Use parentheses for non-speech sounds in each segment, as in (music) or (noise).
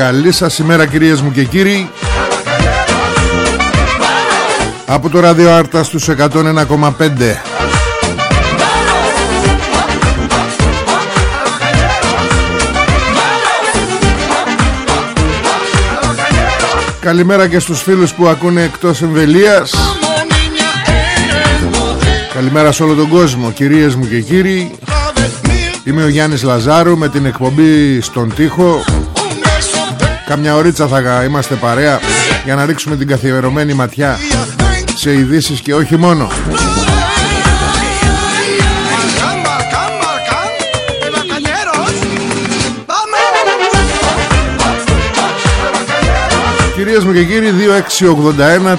Καλή σας ημέρα κυρίες μου και κύριοι. Από το ράδιο Άρτα στους 101,5 Καλημέρα και στους φίλους που ακούνε εκτός εμβελίας. Καλημέρα σε όλο τον κόσμο κυρίες μου και κύριοι. Είμαι ο Γιάννης Λαζάρου με την εκπομπή στον τοίχο Καμιά ωρίτσα θα είμαστε παρέα για να ρίξουμε την καθιερωμένη ματιά σε ειδήσεις και όχι μόνο. Κυρίες μου και κύριοι 2681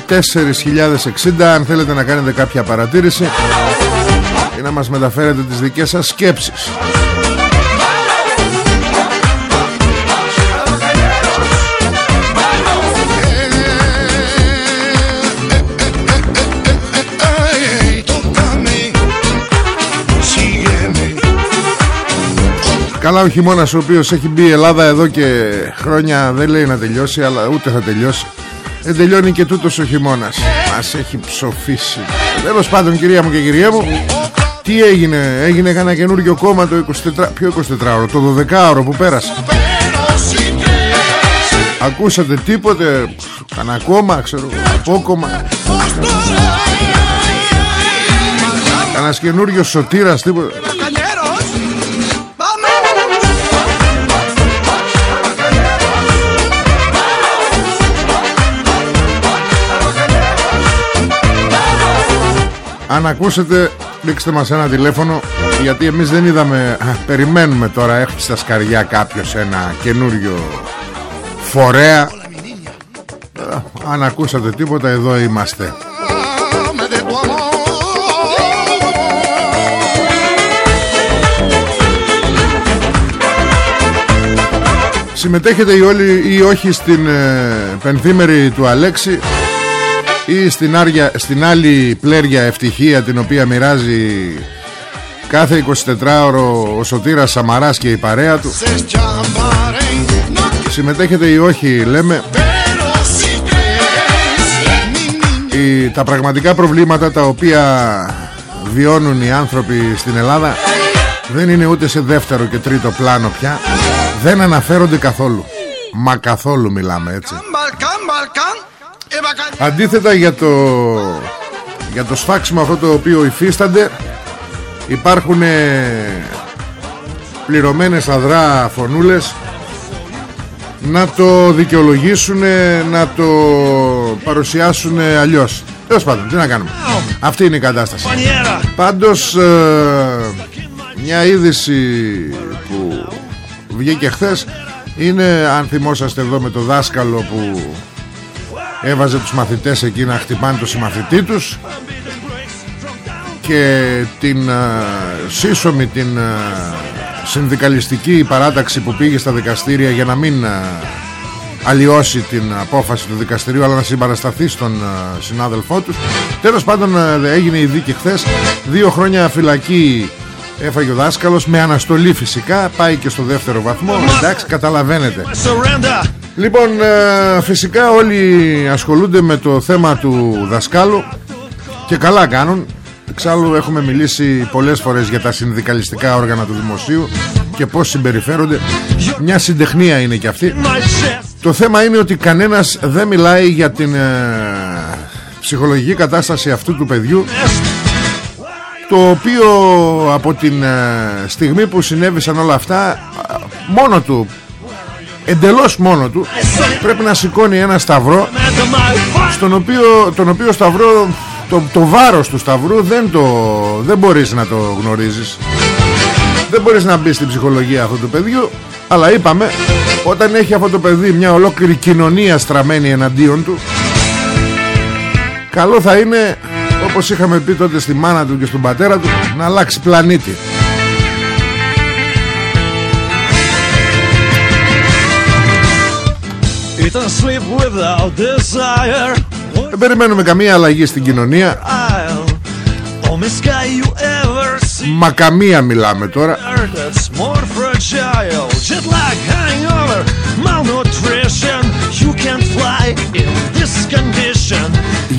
4060 Αν θέλετε να κάνετε κάποια παρατήρηση Ή να μας μεταφέρετε τις δικές σας σκέψεις Καλά ο χειμώνας ο οποίος έχει μπει η Ελλάδα εδώ και χρόνια δεν λέει να τελειώσει αλλά ούτε θα τελειώσει. Δεν τελειώνει και τούτος ο χειμώνας. Μας έχει ψοφήσει Τέλος πάντων κυρία μου και κυρία μου Τι έγινε, έγινε ένα καινούργιο κόμμα το 24, ποιο 24ωρο, το 12ωρο που πέρασε; Ακούσατε τίποτε, κανένα κόμμα, ξέρω, απόκομμα Κανένας καινούριος σωτήρας, τίποτε Αν ακούσετε ρίξτε μας ένα τηλέφωνο Γιατί εμείς δεν είδαμε α, Περιμένουμε τώρα Έχει στα σκαριά κάποιος ένα καινούριο Φορέα Α, Αν ακούσατε τίποτα εδώ είμαστε Dame de tu amor. Συμμετέχετε ή όλοι ή όχι στην ε, πενθήμερη του Αλέξη; Ή στην, άρια, στην άλλη πλέρια ευτυχία την οποία μοιράζει Κάθε 24ωρο ο Σωτήρας Σαμαράς και η παρέα του. Se champare, no Συμμετέχετε ή όχι λέμε. Pero si crees, mi niña. οι, Τα πραγματικά προβλήματα τα οποία βιώνουν οι άνθρωποι στην Ελλάδα Δεν είναι ούτε σε δεύτερο και τρίτο πλάνο πια. Δεν αναφέρονται καθόλου. Μα καθόλου μιλάμε έτσι Αντίθετα για το για το σφάξιμο αυτό το οποίο υφίστανται υπάρχουν ε, πληρωμένες αδρά φωνούλες να το δικαιολογήσουν να το παρουσιάσουν αλλιώς. Τέλος πάντων τι να κάνουμε. Αυτή είναι η κατάσταση. Πάντως ε, μια είδηση που βγήκε χθες είναι αν θυμόσαστε εδώ με το δάσκαλο που έβαζε τους μαθητές εκεί να χτυπάνε το συμμαθητή τους και την uh, σύσσωμη την uh, συνδικαλιστική παράταξη που πήγε στα δικαστήρια για να μην uh, αλλοιώσει την απόφαση του δικαστηρίου αλλά να συμπαρασταθεί στον συνάδελφό τους τέλος πάντων έγινε η δίκη χθες. δύο χρόνια φυλακή έφαγε ο δάσκαλος με αναστολή φυσικά πάει και στο δεύτερο βαθμό. Εντάξει καταλαβαίνετε. Λοιπόν φυσικά όλοι ασχολούνται με το θέμα του δασκάλου και καλά κάνουν. Εξάλλου έχουμε μιλήσει πολλές φορές για τα συνδικαλιστικά όργανα του δημοσίου και πώς συμπεριφέρονται. Μια συντεχνία είναι και αυτή. Το θέμα είναι ότι κανένας δεν μιλάει για την ε, ψυχολογική κατάσταση αυτού του παιδιού το οποίο από την ε, στιγμή που συνέβησαν όλα αυτά μόνο του εντελώς μόνο του πρέπει να σηκώνει ένα σταυρό στον οποίο, τον οποίο σταυρό το, το βάρος του σταυρού δεν, το, δεν μπορείς να το γνωρίζεις. Δεν μπορείς να μπεις στην ψυχολογία αυτού του παιδιού αλλά είπαμε όταν έχει αυτό το παιδί μια ολόκληρη κοινωνία στραμμένη εναντίον του καλό θα είναι όπως είχαμε πει τότε στη μάνα του και στον πατέρα του να αλλάξει πλανήτη. Δεν περιμένουμε καμία αλλαγή στην κοινωνία. Μα καμία μιλάμε τώρα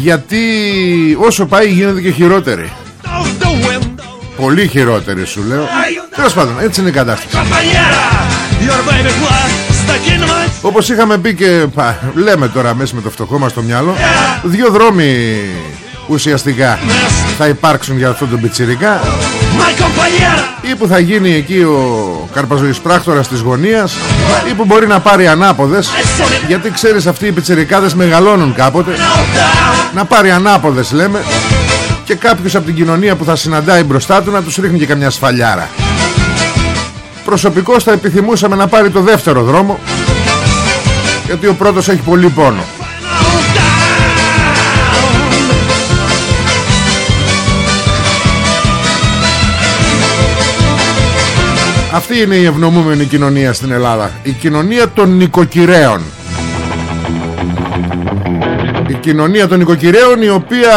Γιατί όσο πάει γίνεται και χειρότερη Πολύ χειρότερη σου λέω. Τέλος πάντων έτσι είναι η κατάσταση. Όπως είχαμε πει και πα, λέμε τώρα μέσα με το φτωχό μας το μυαλό Δύο δρόμοι ουσιαστικά θα υπάρξουν για αυτόν τον πιτσιρικά Ή που θα γίνει εκεί ο καρπαζοής πράκτορας της γωνίας Ή που μπορεί να πάρει ανάποδες Γιατί ξέρεις αυτοί οι πιτσιρικάδες μεγαλώνουν κάποτε. Να πάρει ανάποδες λέμε Και κάποιος από την κοινωνία που θα συναντάει μπροστά του να τους ρίχνει και καμιά σφαλιάρα. Προσωπικώς θα επιθυμούσαμε να πάρει το δεύτερο δρόμο γιατί ο πρώτος έχει πολύ πόνο Αυτή είναι η ευνομούμενη κοινωνία στην Ελλάδα. Η κοινωνία των νοικοκυρέων. Η κοινωνία των νοικοκυρέων Η οποία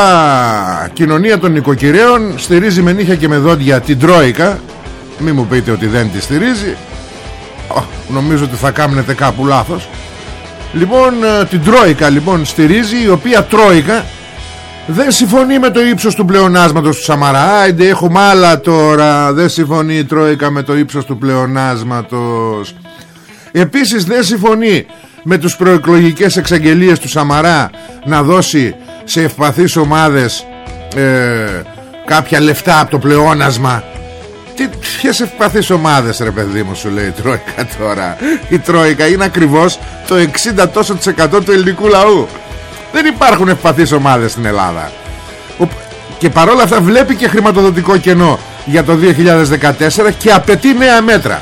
κοινωνία των νοικοκυρέων Στηρίζει με νύχια και με δόντια την Τρόικα. Μη μου πείτε ότι δεν τη στηρίζει. Νομίζω ότι θα κάμνετε κάπου λάθος. Λοιπόν ε, την Τρόικα λοιπόν στηρίζει Η οποία Τρόικα δεν συμφωνεί με το ύψος του πλεονάσματος του Σαμαρά Άιντε έχουμε άλλα τώρα. Δεν συμφωνεί η Τρόικα με το ύψος του πλεονάσματος. Επίσης δεν συμφωνεί με τους προεκλογικές εξαγγελίες του Σαμαρά Να δώσει σε ευπαθείς ομάδες ε, Κάποια λεφτά από το πλεόνασμα. Τι, ποιες ευπαθείς ομάδες ρε παιδί μου σου λέει η Τρόικα τώρα. Η Τρόικα είναι ακριβώς το 60 τόσο του ελληνικού λαού Δεν υπάρχουν ευπαθείς ομάδες στην Ελλάδα. Και παρόλα αυτά βλέπει και χρηματοδοτικό κενό για το 2014 Και απαιτεί νέα μέτρα.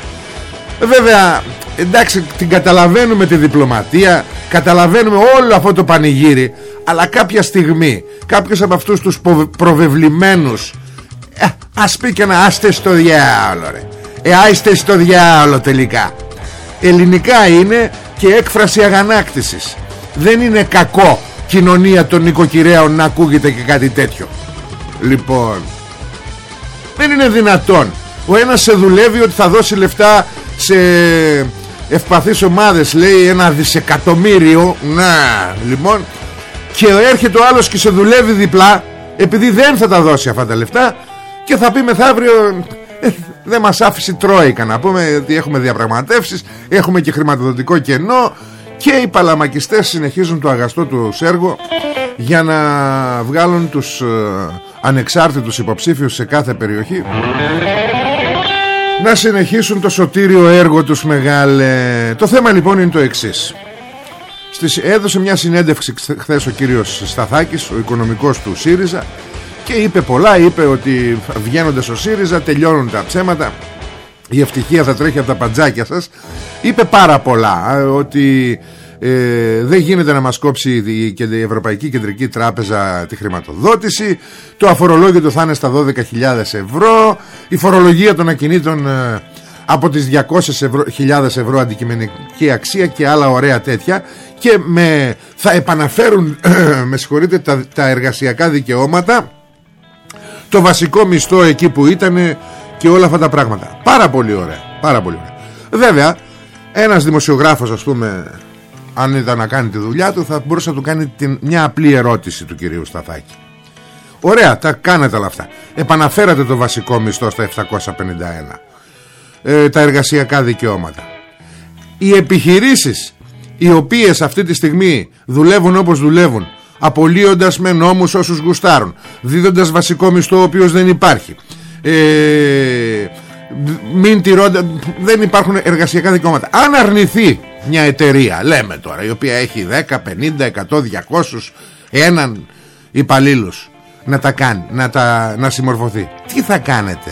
Βέβαια εντάξει την καταλαβαίνουμε τη διπλωματία Καταλαβαίνουμε όλο αυτό το πανηγύρι Αλλά κάποια στιγμή Κάποιος από αυτούς τους προβεβλημένους ε, ας πει και να άστε στο διάολο ρε. Ε άστε στο διάολο τελικά Ελληνικά είναι και έκφραση αγανάκτησης. Δεν είναι κακό κοινωνία των νοικοκυρέων να ακούγεται και κάτι τέτοιο. Λοιπόν Δεν είναι δυνατόν. Ο ένας σε δουλεύει ότι θα δώσει λεφτά σε ευπαθείς ομάδες Λέει ένα δισεκατομμύριο. Να λοιπόν Και έρχεται ο άλλος και σε δουλεύει διπλά Επειδή δεν θα τα δώσει αυτά τα λεφτά και θα πει μεθαύριο ε, δεν μας άφησε τρόικα να πούμε ότι έχουμε διαπραγματεύσεις έχουμε και χρηματοδοτικό κενό και οι παλαμακιστές συνεχίζουν το αγαστό του έργο για να βγάλουν τους ε, ανεξάρτητους υποψήφιους σε κάθε περιοχή. Να συνεχίσουν το σωτήριο έργο τους μεγάλε. Το θέμα λοιπόν είναι το εξής. Στις, έδωσε μια συνέντευξη χθες ο κύριος Σταθάκης ο οικονομικός του ΣΥΡΙΖΑ και είπε πολλά. Είπε ότι βγαίνοντας ο ΣΥΡΙΖΑ τελειώνουν τα ψέματα η ευτυχία θα τρέχει από τα παντζάκια σας. Είπε πάρα πολλά ότι ε, δεν γίνεται να μας κόψει η, η Ευρωπαϊκή Κεντρική Τράπεζα τη χρηματοδότηση. Το αφορολόγιο θα είναι στα 12.000 ευρώ. Η φορολογία των ακινήτων ε, από τις 200.000 ευρώ, αντικειμενική αξία και άλλα ωραία τέτοια. Και με, θα επαναφέρουν (clears throat) με συγχωρείτε τα, τα εργασιακά δικαιώματα. Το βασικό μισθό εκεί που ήταν και όλα αυτά τα πράγματα. Πάρα πολύ ωραία, πάρα πολύ ωραία. βέβαια ένας δημοσιογράφος ας πούμε αν ήταν να κάνει τη δουλειά του θα μπορούσε να του κάνει την, μια απλή ερώτηση του κυρίου Σταθάκη. Ωραία τα κάνετε όλα αυτά. Επαναφέρατε το βασικό μισθό στα 751 ε, Τα εργασιακά δικαιώματα. Οι επιχειρήσεις Οι οποίες αυτή τη στιγμή δουλεύουν όπως δουλεύουν Απολύοντας με νόμους όσους γουστάρουν Δίδοντας βασικό μισθό ο οποίος δεν υπάρχει ε, μην τηρώντα, δεν υπάρχουν εργασιακά δικαιώματα. Αν αρνηθεί μια εταιρεία λέμε τώρα η οποία έχει 10, 50, 100, 200 έναν υπαλλήλους να τα κάνει να, τα, να συμμορφωθεί τι θα κάνετε;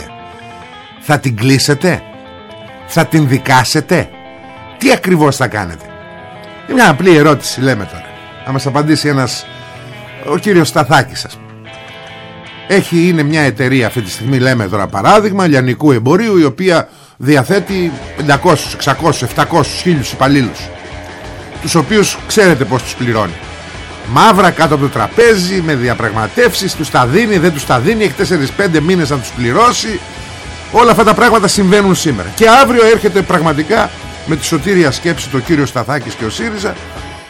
Θα την κλείσετε; Θα την δικάσετε; Τι ακριβώς θα κάνετε; Μια απλή ερώτηση λέμε τώρα. Να μας απαντήσει ένας ο κύριος Σταθάκης σας έχει, είναι μια εταιρεία αυτή τη στιγμή λέμε τώρα παράδειγμα λιανικού εμπορίου η οποία διαθέτει 500, 600, 700, 1000 υπαλλήλους τους οποίους ξέρετε πως τους πληρώνει. Μαύρα κάτω από το τραπέζι με διαπραγματεύσεις τους τα δίνει, δεν τους τα δίνει έχει 4-5 μήνες να τους πληρώσει. Όλα αυτά τα πράγματα συμβαίνουν σήμερα. Και αύριο έρχεται πραγματικά με τη σωτήρια σκέψη το κύριος Σταθάκης και ο ΣΥΡΙΖΑ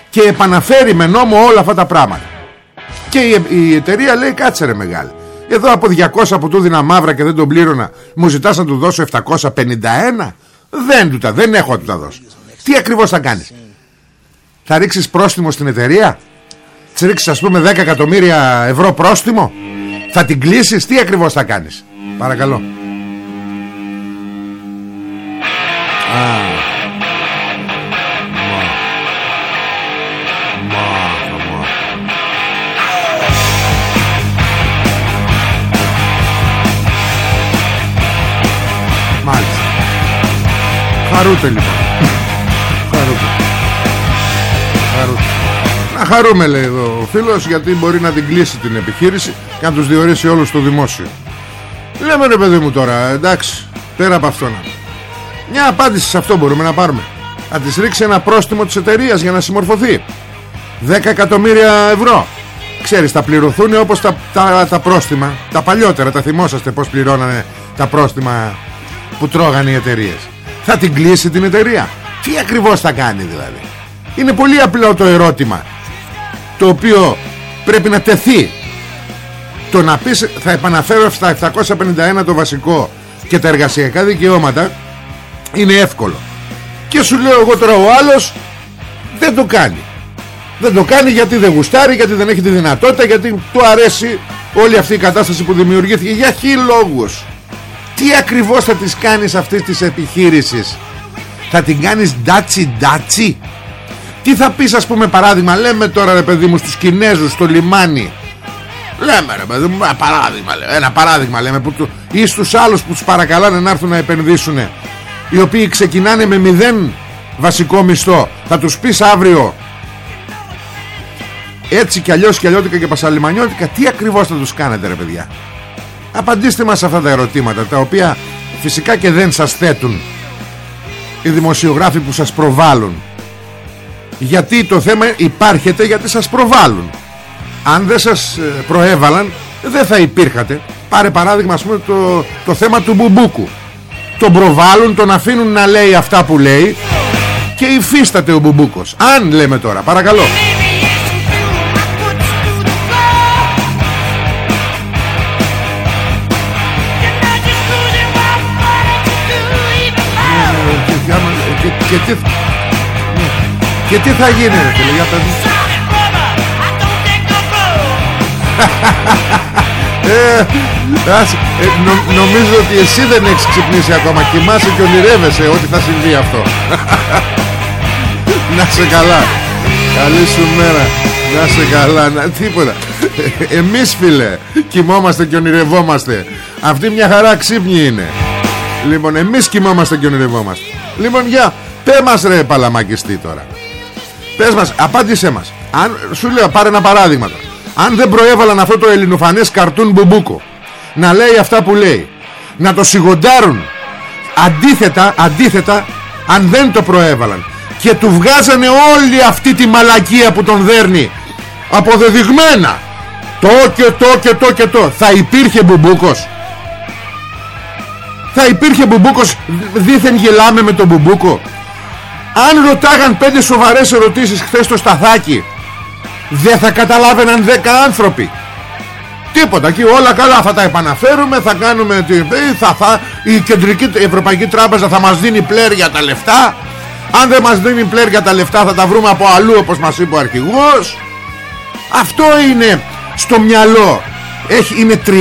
και επαναφέρει με νόμο όλα αυτά τα πράγματα. Και η, η εταιρεία λέει κάτσε ρε μεγάλη εδώ από 200 που του δίνα μαύρα και δεν τον πλήρωνα Μου ζητάς να του δώσω 751 Δεν του τα δεν έχω να του τα δώσω. Τι ακριβώς θα κάνεις; Θα ρίξεις πρόστιμο στην εταιρεία; Θα ρίξεις ας πούμε 10 εκατομμύρια ευρώ πρόστιμο; Θα την κλείσεις; Τι ακριβώς θα κάνεις; Παρακαλώ Χαρούτε λοιπόν. Χαρούτε. Χαρούτε. Να χαρούμε λέει εδώ ο φίλος Γιατί μπορεί να την κλείσει την επιχείρηση Και να τους διορίσει όλους στο δημόσιο. Λέμε ρε παιδί μου τώρα Εντάξει πέρα από αυτό να Μια απάντηση σε αυτό μπορούμε να πάρουμε. Να της ρίξει ένα πρόστιμο της εταιρείας Για να συμμορφωθεί. 10 εκατομμύρια ευρώ. Ξέρεις θα πληρωθούν όπως τα, τα, τα πρόστιμα. Τα παλιότερα τα θυμόσαστε πως πληρώνανε Τα πρόστιμα που τρώγανε οι εταιρείες. Θα την κλείσει την εταιρεία. Τι ακριβώς θα κάνει δηλαδή; Είναι πολύ απλό το ερώτημα Το οποίο πρέπει να τεθεί. Το να πεις θα επαναφέρω στα 751 το βασικό Και τα εργασιακά δικαιώματα Είναι εύκολο. Και σου λέω εγώ τώρα ο άλλος Δεν το κάνει. Δεν το κάνει γιατί δεν γουστάρει, γιατί δεν έχει τη δυνατότητα, γιατί του αρέσει όλη αυτή η κατάσταση που δημιουργήθηκε. Για χι λόγους; Τι ακριβώς θα τις κάνεις αυτής της επιχείρησης; Θα την κάνεις ντάτσι ντάτσι Τι θα πεις ας πούμε παράδειγμα Λέμε τώρα ρε παιδί μου στους Κινέζους στο λιμάνι. Λέμε ρε παιδί μου ένα παράδειγμα, ένα παράδειγμα λέμε που του, Ή στους άλλους που τους παρακαλάνε να έρθουν να επενδύσουν Οι οποίοι ξεκινάνε με μηδέν βασικό μισθό. Θα τους πεις αύριο έτσι κι αλλιώς κι αλλιώτικα και πασαλιμανιώτικα Τι ακριβώς θα τους κάνετε ρε παιδιά; Απαντήστε μας αυτά τα ερωτήματα τα οποία φυσικά και δεν σας θέτουν οι δημοσιογράφοι που σας προβάλλουν. Γιατί το θέμα υπάρχεται γιατί σας προβάλλουν. Αν δεν σας ε, προέβαλαν δεν θα υπήρχατε. Πάρε παράδειγμα ας πούμε το, το θέμα του Μπουμπούκου. Τον προβάλλουν, τον αφήνουν να λέει αυτά που λέει και υφίσταται ο Μπουμπούκος. Αν λέμε τώρα παρακαλώ Και τι, και τι θα γίνει ρε φίλε για παιδί ε, άσε, ε, νο- νομίζω ότι εσύ δεν έχεις ξυπνήσει ακόμα. Κοιμάσαι και ονειρεύεσαι ότι θα συμβεί αυτό. (laughs) Να σε καλά. Καλή σου μέρα. Να σε καλά. Να, Τίποτα. Εμείς φίλε Κοιμόμαστε και ονειρευόμαστε. Αυτή μια χαρά ξύπνη είναι. Λοιπόν εμείς κοιμόμαστε και ονειρευόμαστε. Λοιπόν για Πέ μας ρε παλαμακιστή τώρα. Πες μας απάντησέ μας. Αν σου λέω πάρε ένα παράδειγμα τώρα. Αν δεν προέβαλαν αυτό το ελληνοφανές καρτούν μπουμπούκο Να λέει αυτά που λέει Να το σιγοντάρουν Αντίθετα, αντίθετα Αν δεν το προέβαλαν Και του βγάζανε όλη αυτή τη μαλακία που τον δέρνει Αποδεδειγμένα. Το και το και το και το. Θα υπήρχε μπουμπούκος. Θα υπήρχε μπουμπούκος. Δίθεν γελάμε με τον μπουμπούκο αν ρωτάγαν πέντε σοβαρές ερωτήσεις χθες στο σταθάκι δεν θα καταλάβαιναν δέκα άνθρωποι. Τίποτα. Εκεί όλα καλά. Θα τα επαναφέρουμε θα κάνουμε τη, ε, θα, θα, η κεντρική η Ευρωπαϊκή Τράπεζα θα μας δίνει πλέρια τα λεφτά. Αν δεν μας δίνει πλέρια τα λεφτά θα τα βρούμε από αλλού όπως μας είπε ο αρχηγός. Αυτό είναι στο μυαλό. Έχει, είναι 30-40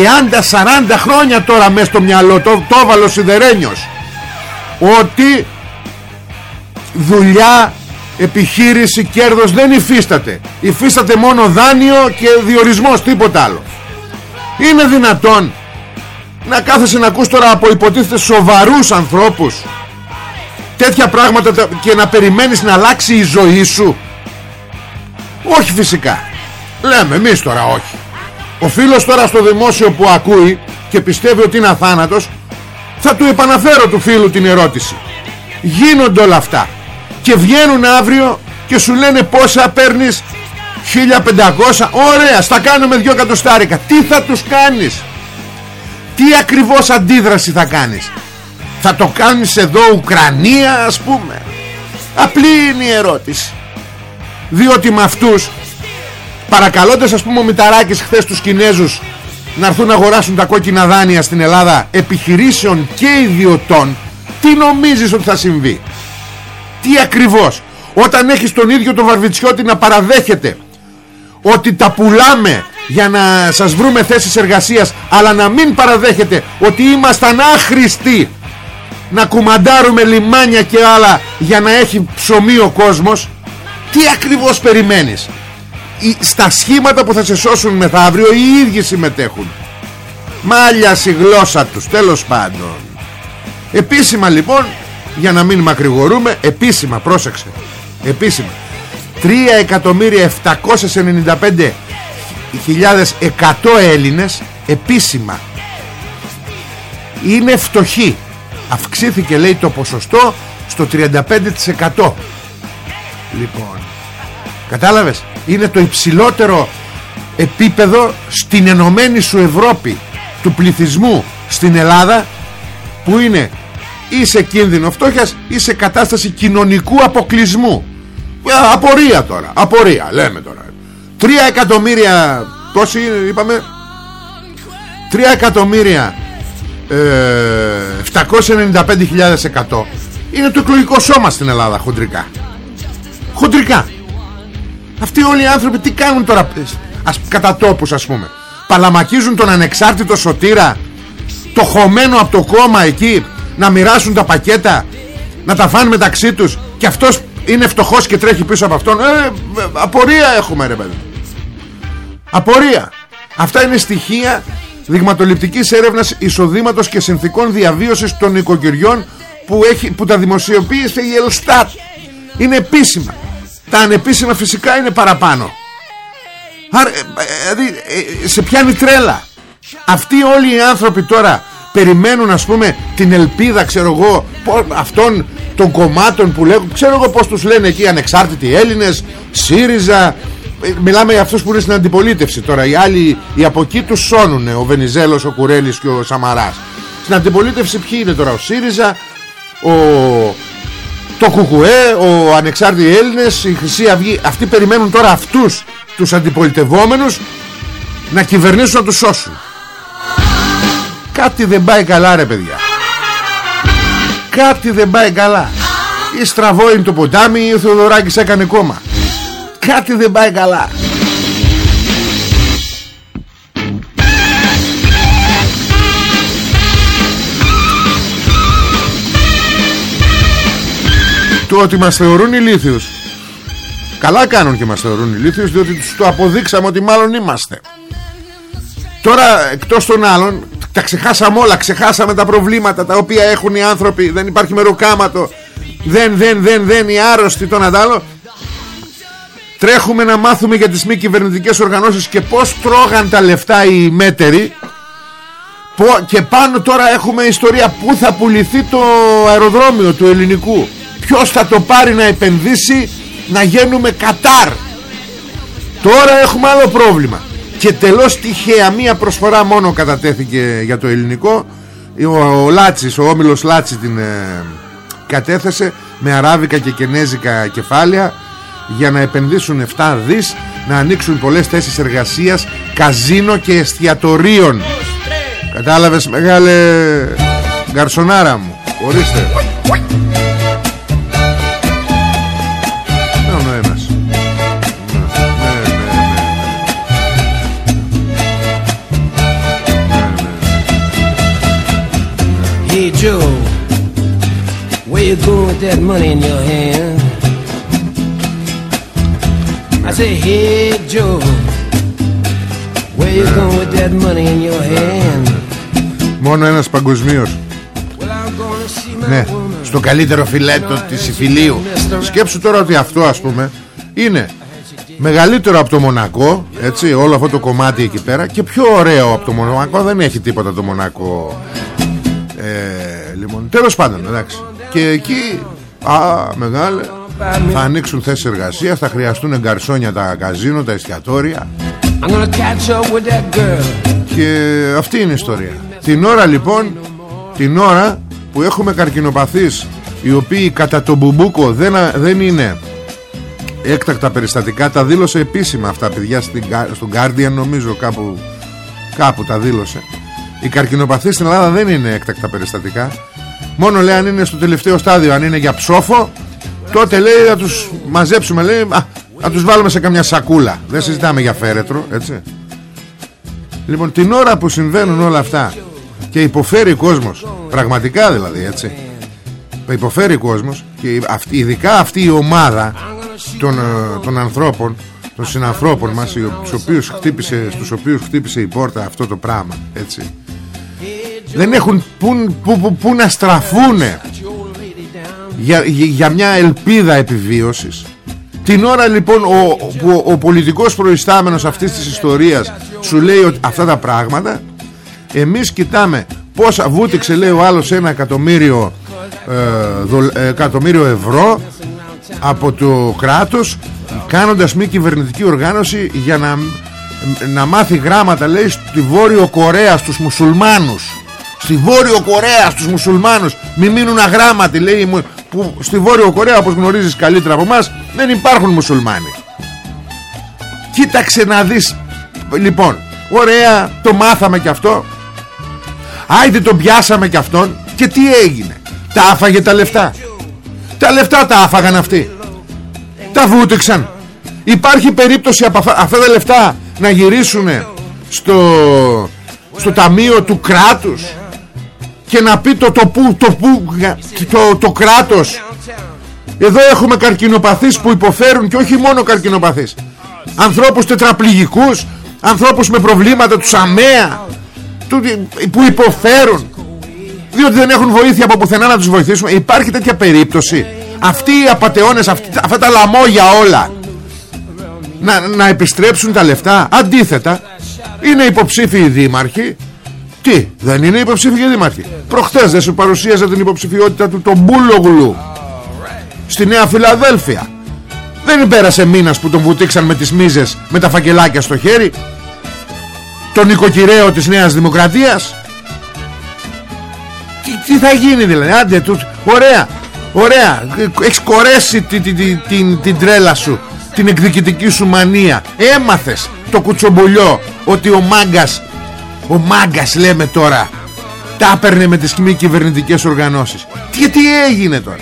χρόνια τώρα μέσα στο μυαλό. Το, το έβαλε ο Σιδερένιος. Ότι δουλειά επιχείρηση κέρδος δεν υφίσταται. Υφίσταται μόνο δάνειο και διορισμός τίποτα άλλο. Είναι δυνατόν να κάθεσαι να ακούς τώρα από υποτίθεται σοβαρούς ανθρώπους τέτοια πράγματα τα- και να περιμένεις να αλλάξει η ζωή σου; Όχι φυσικά. Λέμε εμείς τώρα όχι. Ο φίλος τώρα στο δημόσιο που ακούει και πιστεύει ότι είναι αθάνατος θα του επαναφέρω του φίλου την ερώτηση. Γίνονται όλα αυτά και βγαίνουν αύριο και σου λένε πόσα παίρνεις. 1500 ωραία στα κάνουμε δυο εκατοστάρικα. Τι θα τους κάνεις; Τι ακριβώς αντίδραση θα κάνεις; Θα το κάνεις εδώ Ουκρανία ας πούμε; Απλή είναι η ερώτηση. Διότι με αυτούς παρακαλώντας ας πούμε ο Μηταράκης χθες τους Κινέζους να έρθουν να αγοράσουν τα κόκκινα δάνεια στην Ελλάδα επιχειρήσεων και ιδιωτών τι νομίζεις ότι θα συμβεί; Τι ακριβώς. Όταν έχεις τον ίδιο τον Βαρβιτσιώτη να παραδέχεται ότι τα πουλάμε για να σας βρούμε θέσεις εργασίας αλλά να μην παραδέχεται ότι ήμασταν άχρηστοι να κουμαντάρουμε λιμάνια και άλλα για να έχει ψωμί ο κόσμος τι ακριβώς περιμένεις; Οι- στα σχήματα που θα σε σώσουν μεθαύριο οι ίδιοι συμμετέχουν. Μάλιας η γλώσσα τους τέλος πάντων. Επίσημα λοιπόν για να μην μακρηγορούμε επίσημα πρόσεξε επίσημα. 3.795.100 Έλληνες επίσημα. Είναι φτωχοί. Αυξήθηκε λέει το ποσοστό στο 35% λοιπόν κατάλαβες; Είναι το υψηλότερο επίπεδο στην ενωμένη σου Ευρώπη του πληθυσμού στην Ελλάδα. Που είναι; Ή σε κίνδυνο φτώχειας ή σε κατάσταση κοινωνικού αποκλεισμού. Ε, απορία τώρα απορία λέμε τώρα. 3 εκατομμύρια πόσοι είπαμε. 3 εκατομμύρια ε, 795.100 είναι το εκλογικό σώμα στην Ελλάδα χοντρικά. Χοντρικά. Αυτοί όλοι οι άνθρωποι τι κάνουν τώρα ας, κατά τόπους ας πούμε. Παλαμακίζουν τον ανεξάρτητο σωτήρα το χωμένο από το κόμμα εκεί να μοιράσουν τα πακέτα να τα φάνε μεταξύ τους και αυτός είναι φτωχός και τρέχει πίσω από αυτόν. Ε, ε, απορία έχουμε ρε παιδί. Απορία. Αυτά είναι στοιχεία δειγματοληπτικής έρευνας εισοδήματος και συνθήκων διαβίωσης των οικοκυριών που, έχει, που τα δημοσιοποίησε η Ελστάτ. Είναι επίσημα. Τα ανεπίσημα φυσικά είναι παραπάνω. Άρα, ε, ε, δηλαδή, ε, σε πιάνει τρέλα. Αυτοί όλοι οι άνθρωποι τώρα περιμένουν ας πούμε την ελπίδα ξέρω εγώ πο- αυτών των κομμάτων που λέγουν ξέρω εγώ πως τους λένε εκεί ανεξάρτητοι Έλληνες ΣΥΡΙΖΑ Ε, μιλάμε για αυτούς που είναι στην αντιπολίτευση τώρα οι άλλοι οι από εκεί τους σώνουν ο Βενιζέλος, ο Κουρέλης και ο Σαμαράς. Στην αντιπολίτευση ποιοι είναι τώρα ο ΣΥΡΙΖΑ ο, το Κουκουέ, ο Ανεξάρτητοι Έλληνες, η Χρυσή Αυγή αυτοί περιμένουν τώρα αυτούς τους αντιπολιτευόμενους να κυβερνήσουν να τους σώσουν κάτι δεν πάει καλά ρε παιδιά. Κάτι δεν πάει καλά. Ή στραβό είναι το ποτάμι ή ο Θεοδωράκης έκανε κόμμα. Κάτι δεν πάει καλά. Το ότι μας θεωρούν ηλίθιους. Καλά κάνουν και μας θεωρούν ηλίθιους Διότι τους το αποδείξαμε ότι μάλλον είμαστε. Τώρα εκτός των άλλων τα ξεχάσαμε όλα ξεχάσαμε τα προβλήματα τα οποία έχουν οι άνθρωποι. Δεν υπάρχει μεροκάματο. Δεν δεν δεν δεν οι άρρωστοι τον αντάλλο τρέχουμε να μάθουμε για τις μη κυβερνητικές οργανώσεις και πως τρώγαν τα λεφτά οι μέτεροι. Και πάνω τώρα έχουμε ιστορία που θα πουληθεί το αεροδρόμιο του ελληνικού. Ποιος θα το πάρει να επενδύσει να γίνουμε Κατάρ. Τώρα έχουμε άλλο πρόβλημα και τελώς τυχαία μία προσφορά μόνο κατατέθηκε για το ελληνικό. Ο, ο Λάτσης, ο Όμιλος Λάτσι την ε, κατέθεσε με αράβικα και κενέζικα κεφάλαια για να επενδύσουν 7 δις να ανοίξουν πολλές θέσεις εργασίας καζίνο και εστιατορίων. Κατάλαβες μεγάλε γκαρσονάρα μου. Ορίστε Joe, where you going with that money in your hand? I say, hey Joe, where you going with that money in your hand? Μόνο ένας παγκοσμίως Ναι, στο καλύτερο φιλέτο της Ιφιλίου. Σκέψου τώρα ότι αυτό ας πούμε Είναι μεγαλύτερο από το Μονακό Έτσι, όλο αυτό το κομμάτι εκεί πέρα Και πιο ωραίο από το Μονακό. Δεν έχει τίποτα το Μονακό. ε, λοιπόν, τέλος πάντων εντάξει. Και εκεί Α, μεγάλε Θα ανοίξουν θέσεις εργασίας Θα χρειαστούν εγκαρσόνια τα καζίνο Τα εστιατόρια. Και αυτή είναι η ιστορία. Την ώρα λοιπόν Την ώρα που έχουμε καρκινοπαθείς Οι οποίοι κατά τον μπουμπούκο δεν, δεν είναι Έκτακτα περιστατικά Τα δήλωσε επίσημα αυτά παιδιά Στον Guardian νομίζω κάπου Κάπου τα δήλωσε. Οι καρκινοπαθείς στην Ελλάδα δεν είναι έκτακτα περιστατικά Μόνο λέει αν είναι στο τελευταίο στάδιο Αν είναι για ψόφο Τότε λέει να τους μαζέψουμε λέει, α, Να τους βάλουμε σε καμιά σακούλα. Δεν συζητάμε για φέρετρο έτσι. Λοιπόν την ώρα που συμβαίνουν όλα αυτά Και υποφέρει ο κόσμος Πραγματικά δηλαδή έτσι Υποφέρει ο κόσμος Και ειδικά αυτή η ομάδα Των, ε, των ανθρώπων των συνανθρώπων μας τους οποίους χτύπησε, στους οποίους χτύπησε η πόρτα αυτό το πράγμα έτσι δεν έχουν που, που, που, να στραφούνε για, για μια ελπίδα επιβίωσης. Την ώρα λοιπόν ο, που ο, πολιτικός προϊστάμενος αυτής της ιστορίας σου λέει ότι αυτά τα πράγματα εμείς κοιτάμε πόσα βούτυξε λέει ο άλλος ένα εκατομμύριο, ε, ε, εκατομμύριο ευρώ από το κράτος κάνοντας μη κυβερνητική οργάνωση για να, να μάθει γράμματα λέει στη Βόρειο Κορέα στους μουσουλμάνους στη Βόρειο Κορέα στους μουσουλμάνους μη μείνουν αγράμματοι λέει που στη Βόρειο Κορέα όπως γνωρίζεις καλύτερα από μας δεν υπάρχουν μουσουλμάνοι. Κοίταξε να δεις. Λοιπόν ωραία το μάθαμε και αυτό. Άιντε τον πιάσαμε και αυτόν. Και τι έγινε. Τα άφαγε τα λεφτά. Τα λεφτά τα άφαγαν αυτοί. Τα βούτυξαν. Υπάρχει περίπτωση από αυτά τα λεφτά να γυρίσουν στο, στο ταμείο του κράτους; Και να πει το το που, το, που, το, το κράτος. Εδώ έχουμε καρκινοπαθείς που υποφέρουν και όχι μόνο καρκινοπαθείς. Ανθρώπους τετραπληγικούς ανθρώπους με προβλήματα τους αμαία που υποφέρουν. Διότι δεν έχουν βοήθεια από πουθενά να τους βοηθήσουμε. Υπάρχει τέτοια περίπτωση. Αυτοί οι απατεώνες αυτά τα λαμόγια όλα να, να επιστρέψουν τα λεφτά. Αντίθετα είναι υποψήφιοι δήμαρχοι τι, δεν είναι υποψήφιοι δήμαρχοι. Προχτές δεν σου παρουσίαζε την υποψηφιότητα του τον Μπούλογλου στη Νέα Φιλαδέλφια. Δεν πέρασε μήνας που τον βουτήξαν με τις μίζες με τα φακελάκια στο χέρι. Τον νοικοκυρέο της Νέας Δημοκρατίας. Τι, τι θα γίνει δηλαδή, άντε, του, ωραία, ωραία, έχεις κορέσει την, την, την, την τρέλα σου, την εκδικητική σου μανία. Έμαθες το κουτσομπολιό ότι ο μάγκας ο μάγκας λέμε τώρα Τα έπαιρνε με τις μη κυβερνητικές οργανώσεις. Και τι έγινε τώρα;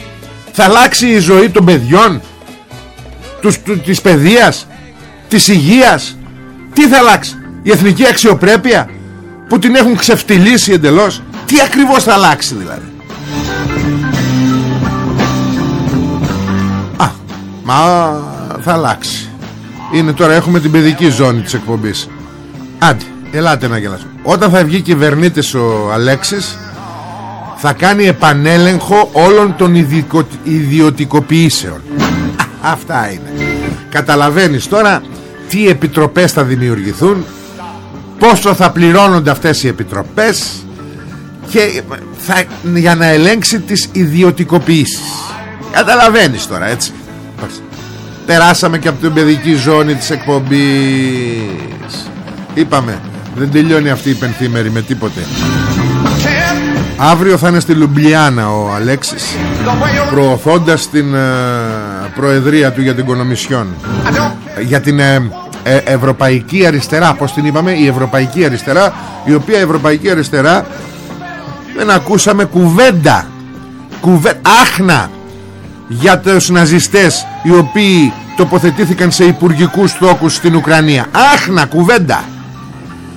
Θα αλλάξει η ζωή των παιδιών τους, του, Της παιδείας Της υγείας; Τι θα αλλάξει; Η εθνική αξιοπρέπεια Που την έχουν ξεφτυλίσει εντελώς; Τι ακριβώς θα αλλάξει δηλαδή; Μα θα αλλάξει. Είναι τώρα έχουμε την παιδική ζώνη της εκπομπής. Άντε ελάτε να γελάσουμε Όταν θα βγει κυβερνήτης ο Αλέξης Θα κάνει επανέλεγχο όλων των ιδιωτικο... ιδιωτικοποιήσεων. (laughs) Αυτά είναι. Καταλαβαίνεις τώρα τι επιτροπές θα δημιουργηθούν Πόσο θα πληρώνονται αυτές οι επιτροπές και θα, για να ελέγξει τις ιδιωτικοποιήσεις. Καταλαβαίνεις τώρα έτσι. Περάσαμε και από την παιδική ζώνη της εκπομπής. Είπαμε δεν τελειώνει αυτή η πενθήμερη με τίποτε. Αύριο θα είναι στη Λουμπλιάνα ο Αλέξης προωθώντας την ε, προεδρία του για την Κονομισιόν. Για την ε, ε, Ευρωπαϊκή Αριστερά πως την είπαμε η Ευρωπαϊκή Αριστερά η οποία Ευρωπαϊκή Αριστερά δεν ακούσαμε κουβέντα κουβέ... άχνα για τους ναζιστές οι οποίοι τοποθετήθηκαν σε υπουργικούς τόκους στην Ουκρανία. Άχνα κουβέντα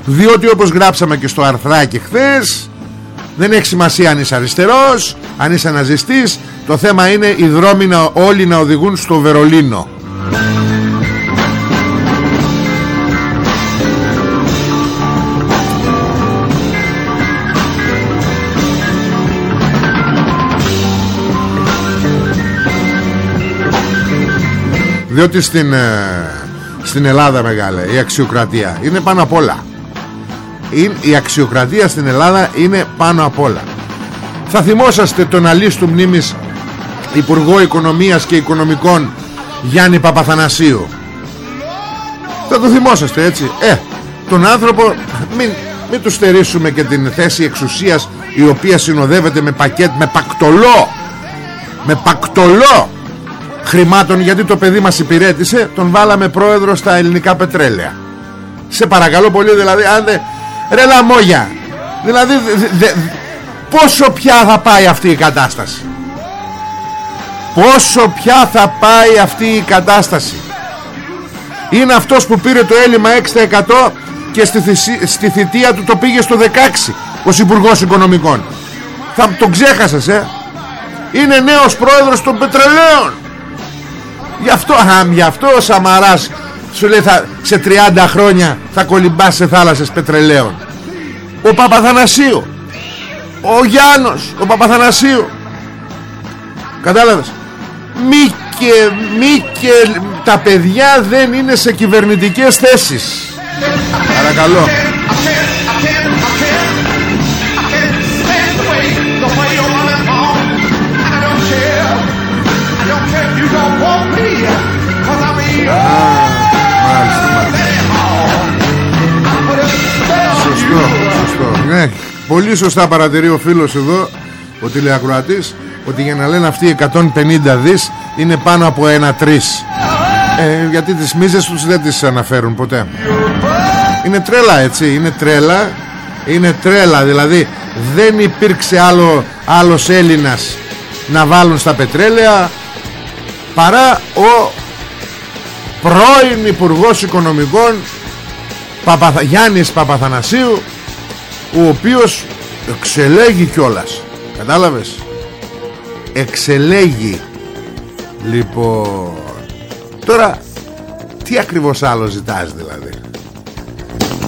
διότι όπως γράψαμε και στο αρθράκι χθες δεν έχει σημασία αν είσαι αριστερός αν είσαι ναζιστής το θέμα είναι οι δρόμοι να, όλοι να οδηγούν στο Βερολίνο. Διότι στην, ε, στην Ελλάδα μεγάλε η αξιοκρατία είναι πάνω απ' όλα η αξιοκρατία στην Ελλάδα είναι πάνω απ' όλα. Θα θυμόσαστε τον αλίστου μνήμης Υπουργό Οικονομίας και Οικονομικών Γιάννη Παπαθανασίου. Θα το θυμόσαστε έτσι. Ε, τον άνθρωπο μην, μην του στερήσουμε και την θέση εξουσίας η οποία συνοδεύεται με πακέτ με πακτολό με πακτολό χρημάτων γιατί το παιδί μας υπηρέτησε τον βάλαμε πρόεδρο στα ελληνικά πετρέλαια. Σε παρακαλώ πολύ δηλαδή αν δε, ρε λαμόγια. Δηλαδή δε, πόσο πια θα πάει αυτή η κατάσταση; Πόσο πια θα πάει αυτή η κατάσταση; Είναι αυτός που πήρε το έλλειμμα 6% και στη, στη θητεία του το πήγε στο 16 ως Υπουργός Οικονομικών. Θα τον ξέχασες ε; Είναι νέος πρόεδρος των πετρελαίων. Γι' αυτό, α, γι αυτό ο Σαμαράς σου λέει θα, σε 30 χρόνια θα κολυμπάς σε θάλασσες πετρελαίων. Ο Παπαθανασίου. Ο Γιάννος. Ο Παπαθανασίου. Κατάλαβες. Μη και, μη και τα παιδιά δεν είναι σε κυβερνητικές θέσεις. Παρακαλώ. Πολύ σωστά παρατηρεί ο φίλος εδώ, ο τηλεακροατής, ότι για να λένε αυτοί 150 δις είναι πάνω από ένα τρεις. Ε, γιατί τις μίζες τους δεν τις αναφέρουν ποτέ. Είναι τρέλα έτσι, είναι τρέλα. Είναι τρέλα, δηλαδή δεν υπήρξε άλλο, άλλος Έλληνας να βάλουν στα πετρέλαια παρά ο πρώην Υπουργός Οικονομικών Παπαθα... Γιάννης Παπαθανασίου ο οποίος εξελέγει κιόλας. Κατάλαβες; Εξελέγει. Λοιπόν τώρα τι ακριβώς άλλο ζητάς δηλαδή;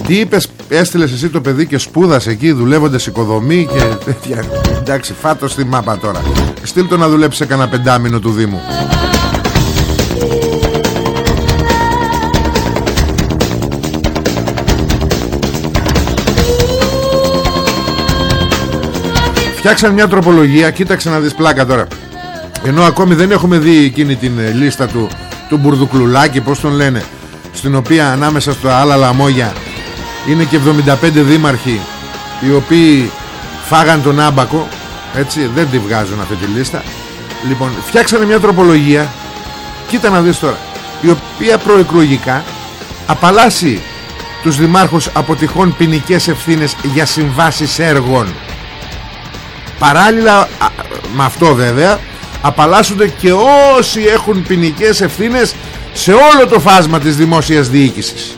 Τι είπες έστειλες εσύ το παιδί και σπούδασε εκεί δουλεύοντας οικοδομή και τέτοια. Εντάξει φάτος στη μάπα τώρα. Στείλ το να δουλέψει σε κανένα πεντάμινο του Δήμου Φτιάξαν μια τροπολογία Κοίταξε να δεις πλάκα τώρα. Ενώ ακόμη δεν έχουμε δει εκείνη την ε, λίστα του Του Μπουρδουκλουλάκη Πώς τον λένε Στην οποία ανάμεσα στα άλλα λαμόγια Είναι και 75 δήμαρχοι Οι οποίοι φάγαν τον άμπακο Έτσι δεν τη βγάζουν αυτή τη λίστα. Λοιπόν φτιάξανε μια τροπολογία Κοίτα να δεις τώρα Η οποία προεκλογικά Απαλλάσσει τους δημάρχους από τυχόν ποινικές ευθύνες για συμβάσεις έργων Παράλληλα με αυτό βέβαια απαλλάσσονται και όσοι έχουν ποινικές ευθύνες σε όλο το φάσμα της δημόσιας διοίκησης.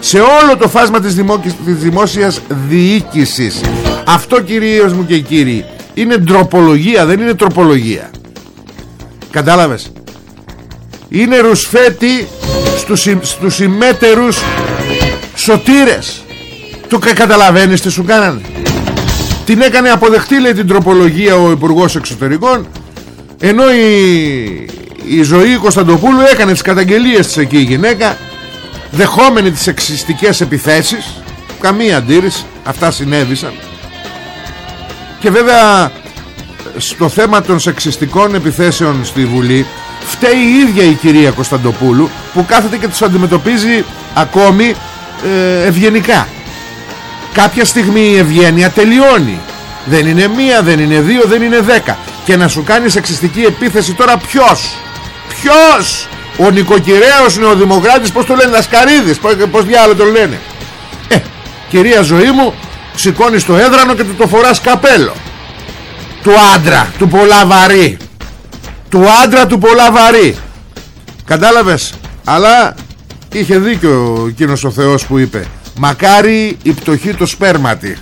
Σε όλο το φάσμα της, δημο... της δημόσιας διοίκησης. Αυτό κυρίως μου και κύριοι είναι ντροπολογία δεν είναι τροπολογία. Κατάλαβες; Είναι ρουσφέτη στους, στους ημέτερους σωτήρες. Το καταλαβαίνεις τι σου κάνανε; Την έκανε αποδεχτή λέει την τροπολογία ο υπουργός Εξωτερικών ενώ η, η ζωή Κωνσταντοπούλου έκανε τις καταγγελίες της εκεί η γυναίκα δεχόμενη τις εξιστικές επιθέσεις. Καμία αντίρρηση. Αυτά συνέβησαν. Και βέβαια στο θέμα των σεξιστικών επιθέσεων στη Βουλή φταίει η ίδια η κυρία Κωνσταντοπούλου που κάθεται και τους αντιμετωπίζει ακόμη ε, ευγενικά κάποια στιγμή η ευγένεια τελειώνει. Δεν είναι μία, δεν είναι δύο, δεν είναι δέκα. Και να σου κάνεις σεξιστική επίθεση τώρα ποιος; Ποιος; Ο νοικοκυρέος νεοδημοκράτης πως το λένε Λασκαρίδης πως, πως διάλογο το λένε. Ε, κυρία ζωή μου σηκώνεις το έδρανο και του το φοράς καπέλο. Του άντρα του πολλά βαρύ του άντρα του πολλά βαρύ κατάλαβες; Αλλά είχε δίκιο εκείνος ο Θεός που είπε μακάρι η πτωχή το σπέρματι.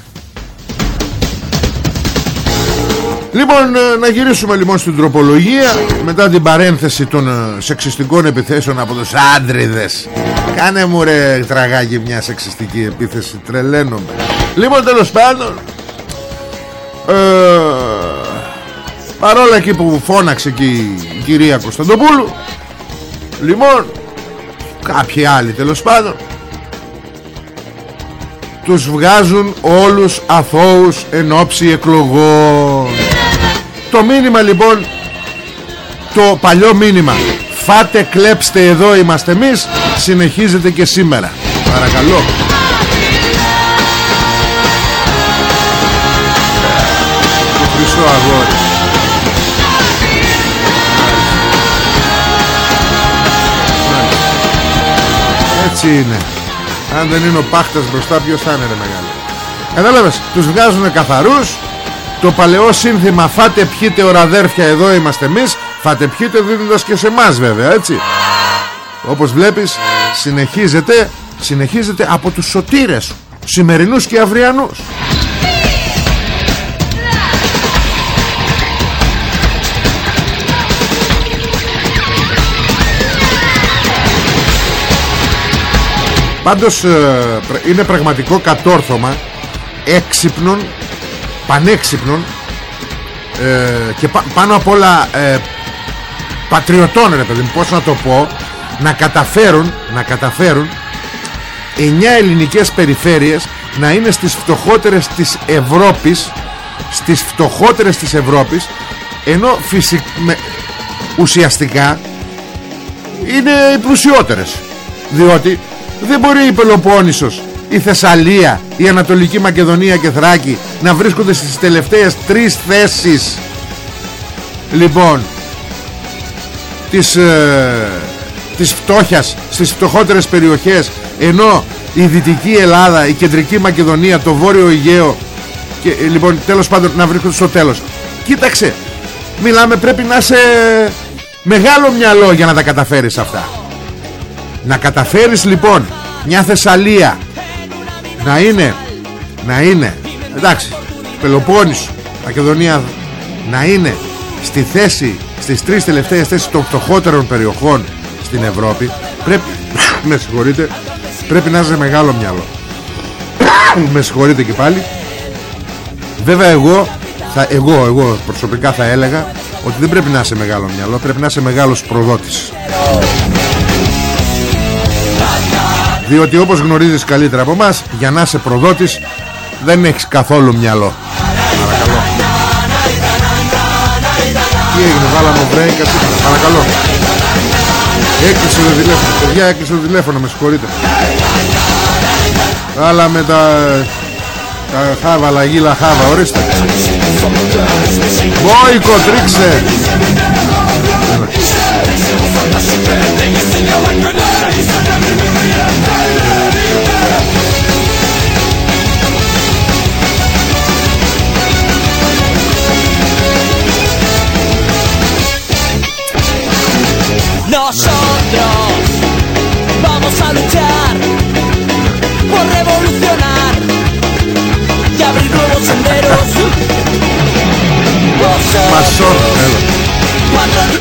Λοιπόν ε, να γυρίσουμε λοιπόν στην τροπολογία Μετά την παρένθεση των ε, σεξιστικών επιθέσεων από τους άντριδες. Κάνε μου ρε τραγάκι μια σεξιστική επίθεση Τρελαίνομαι. Λοιπόν τέλος πάντων ε, Παρόλα εκεί που φώναξε και η κυρία Κωνσταντοπούλου Λοιπόν Κάποιοι άλλοι τέλος πάντων Τους βγάζουν όλους αθώους εν ώψη εκλογών. Το μήνυμα λοιπόν Το παλιό μήνυμα Φάτε κλέψτε εδώ είμαστε εμείς Συνεχίζεται και σήμερα. Παρακαλώ. Χρυσό αγόρι. Έτσι είναι Αν δεν είναι ο Πάχτας μπροστά ποιος θα είναι ρε μεγάλο Κατάλαβες Τους βγάζουν καθαρούς. Το παλαιό σύνθημα Φάτε πιείτε οραδέρφια εδώ είμαστε εμείς Φάτε πιείτε δίνοντας και σε εμάς βέβαια έτσι. Όπως βλέπεις Συνεχίζεται Συνεχίζεται από τους σωτήρες Σημερινούς και αυριανούς Πάντως ε, είναι πραγματικό κατόρθωμα έξυπνων, πανέξυπνων ε, και πάνω απ' όλα ε, πατριωτών ρε παιδί πώς να το πω να καταφέρουν, να καταφέρουν 9 ελληνικές περιφέρειες να είναι στις φτωχότερες της Ευρώπης στις φτωχότερες της Ευρώπης ενώ φυσικ, ουσιαστικά είναι οι πλουσιότερες. Διότι δεν μπορεί η Πελοπόννησος, η Θεσσαλία, η Ανατολική Μακεδονία και Θράκη να βρίσκονται στις τελευταίες τρεις θέσεις. Λοιπόν της, ε, της φτώχειας στις φτωχότερες περιοχές ενώ η Δυτική Ελλάδα, η Κεντρική Μακεδονία, το Βόρειο Αιγαίο και ε, λοιπόν τέλος πάντων να βρίσκονται στο τέλος. Κοίταξε μιλάμε πρέπει να είσαι μεγάλο μυαλό για να τα καταφέρεις αυτά να καταφέρεις λοιπόν μια Θεσσαλία να είναι να είναι εντάξει Πελοπόννησο Μακεδονία να είναι στη θέση στις τρεις τελευταίες θέσεις των φτωχότερων περιοχών στην Ευρώπη πρέπει (coughs) με συγχωρείτε πρέπει να είσαι μεγάλο μυαλό. (coughs) Με συγχωρείτε και πάλι. Βέβαια εγώ θα, εγώ, εγώ προσωπικά θα έλεγα ότι δεν πρέπει να είσαι μεγάλο μυαλό πρέπει να είσαι μεγάλος προδότης διότι όπως γνωρίζεις καλύτερα από μας Για να είσαι προδότης Δεν έχεις καθόλου μυαλό. Παρακαλώ. Τι έγινε βάλαμε break Παρακαλώ. Έκλεισε το τηλέφωνο. Παιδιά έκλεισε το τηλέφωνο με συγχωρείτε. Βάλαμε τα Τα χάβα λαγίλα χάβα Ορίστε. Μπόικο τρίξε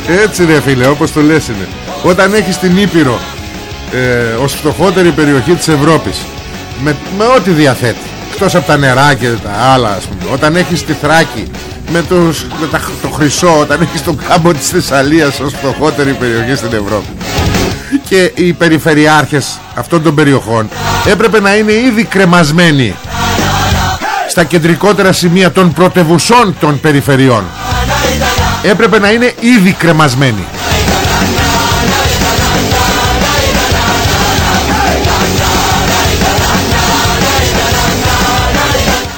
Έτσι ρε φίλε όπως το λες είναι Όταν έχεις την Ήπειρο ε, Ως φτωχότερη περιοχή της Ευρώπης Με, με ό,τι διαθέτει Εκτός από τα νερά και τα άλλα ας πούμε. Όταν έχεις τη Θράκη με, τους, με τα, το χρυσό Όταν έχεις τον κάμπο της Θεσσαλίας Ως φτωχότερη περιοχή στην Ευρώπη Και οι περιφερειάρχες Αυτών των περιοχών Έπρεπε να είναι ήδη κρεμασμένοι Στα κεντρικότερα σημεία Των πρωτευουσών των περιφερειών έπρεπε να είναι ήδη κρεμασμένη.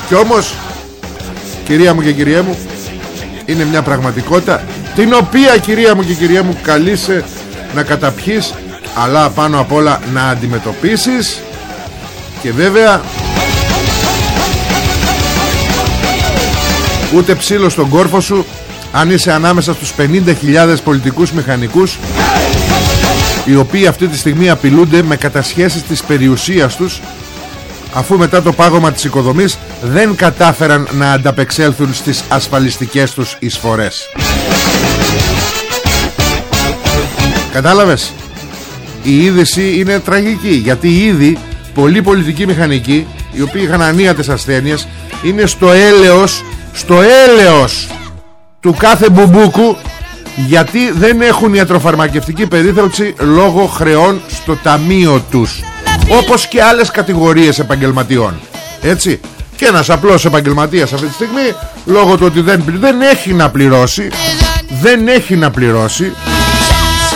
Και όμως κυρία μου και κυρία μου είναι μια πραγματικότητα την οποία κυρία μου και κυρία μου καλείσαι να καταπιείς αλλά πάνω απ' όλα να αντιμετωπίσεις. Και βέβαια ούτε ψήλος στον κόρφο σου αν είσαι ανάμεσα στους 50.000 πολιτικούς μηχανικούς οι οποίοι αυτή τη στιγμή απειλούνται με κατασχέσεις της περιουσίας τους αφού μετά το πάγωμα της οικοδομής δεν κατάφεραν να ανταπεξέλθουν στις ασφαλιστικές τους εισφορές. Κατάλαβες; Η είδηση είναι τραγική γιατί ήδη πολλοί πολιτικοί μηχανικοί οι οποίοι είχαν ανίατες ασθένειες είναι στο έλεος στο έλεος του κάθε μπουμπούκου γιατί δεν έχουν ιατροφαρμακευτική περίθαλψη λόγω χρεών στο ταμείο τους όπως και άλλες κατηγορίες επαγγελματιών. Έτσι και ένας απλός επαγγελματίας αυτή τη στιγμή λόγω του ότι δεν, δεν έχει να πληρώσει δεν έχει να πληρώσει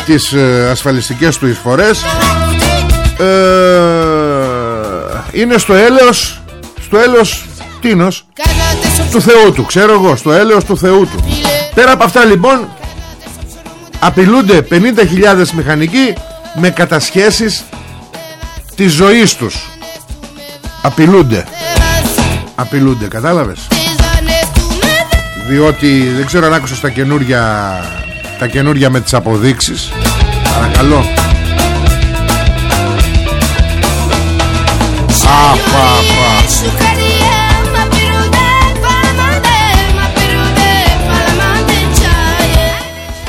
τις ε, ασφαλιστικές του εισφορές ε, είναι στο έλεος στο έλεος τίνος του Θεού του ξέρω εγώ στο έλεος του Θεού του. Πέρα από αυτά λοιπόν απειλούνται 50.000 μηχανικοί με κατασχέσεις της ζωής τους. Απειλούνται. Απειλούνται κατάλαβες; Διότι δεν ξέρω αν άκουσες τα καινούρια τα καινούρια με τις αποδείξεις. Παρακαλώ. Αφα,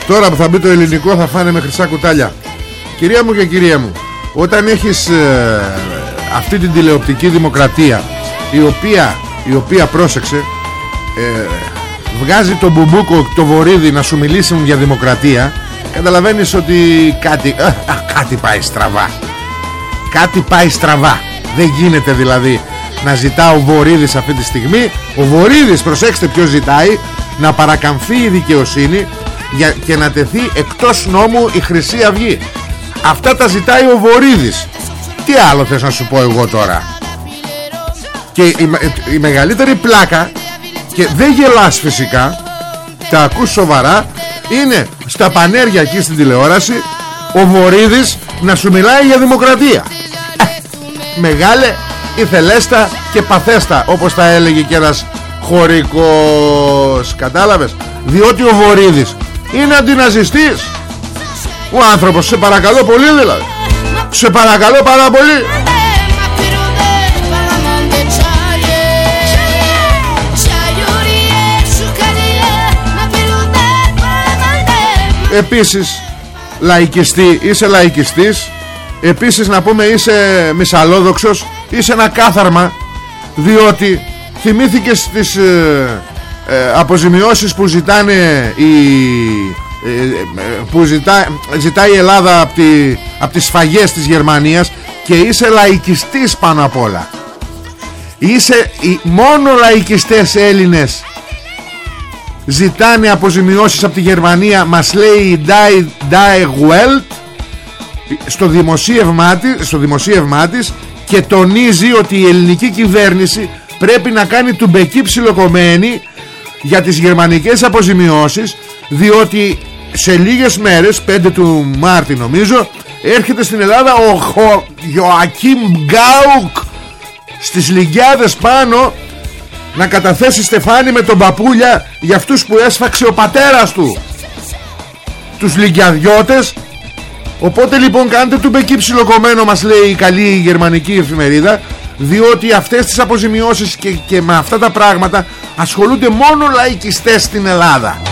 Τώρα που θα μπει το ελληνικό θα φάνε με χρυσά κουτάλια. Κυρία μου και κυρία μου Όταν έχεις ε, αυτή την τηλεοπτική δημοκρατία Η οποία, η οποία πρόσεξε ε, Βγάζει τον μπουμπούκο το βορίδι να σου μιλήσουν για δημοκρατία Καταλαβαίνεις ότι κάτι, ε, κάτι πάει στραβά. Κάτι πάει στραβά. Δεν γίνεται δηλαδή να ζητά ο Βορύδης αυτή τη στιγμή. Ο Βορύδης προσέξτε ποιος ζητάει Να παρακαμφθεί η δικαιοσύνη για, και να τεθεί εκτός νόμου η Χρυσή Αυγή. Αυτά τα ζητάει ο Βορύδης. Τι άλλο θες να σου πω εγώ τώρα; Και η, η μεγαλύτερη πλάκα και δεν γελάς φυσικά τα ακούς σοβαρά είναι στα πανέρια εκεί στην τηλεόραση ο Βορύδης να σου μιλάει για δημοκρατία. Ε, μεγάλε ηθελέστα και παθέστα όπως τα έλεγε και ένας χωρικός. Κατάλαβες; Διότι ο Βορύδης είναι αντιναζιστής. Ο άνθρωπος σε παρακαλώ πολύ δηλαδή. Σε παρακαλώ πάρα πολύ. Επίσης λαϊκιστή είσαι λαϊκιστής. Επίσης να πούμε είσαι μισαλόδοξος Είσαι ένα κάθαρμα Διότι θυμήθηκες τις ε, ε, αποζημιώσεις που ζητάνε οι, ε, που ζητά, ζητάει η Ελλάδα από, τη, από τις σφαγές της Γερμανίας και είσαι λαϊκιστής πάνω απ' όλα. Είσαι οι, μόνο λαϊκιστές Έλληνες ζητάνε αποζημιώσεις από τη Γερμανία μας λέει Die, die Welt στο δημοσίευμά, της, στο δημοσίευμά της και τονίζει ότι η ελληνική κυβέρνηση πρέπει να κάνει του μπεκί ψιλοκομμένη για τις γερμανικές αποζημιώσεις διότι σε λίγες μέρες 5 του Μάρτη νομίζω έρχεται στην Ελλάδα ο Ιωακίμ Γκάουκ στις Λιγκιάδες πάνω να καταθέσει στεφάνι με τον παπούλια για αυτούς που έσφαξε ο πατέρας του. Τους Λιγκιαδιώτες οπότε λοιπόν κάντε του μπεκί ψιλοκομμένο μας λέει η καλή γερμανική εφημερίδα διότι αυτές τις αποζημιώσεις και, και με αυτά τα πράγματα ασχολούνται μόνο λαϊκιστές στην Ελλάδα.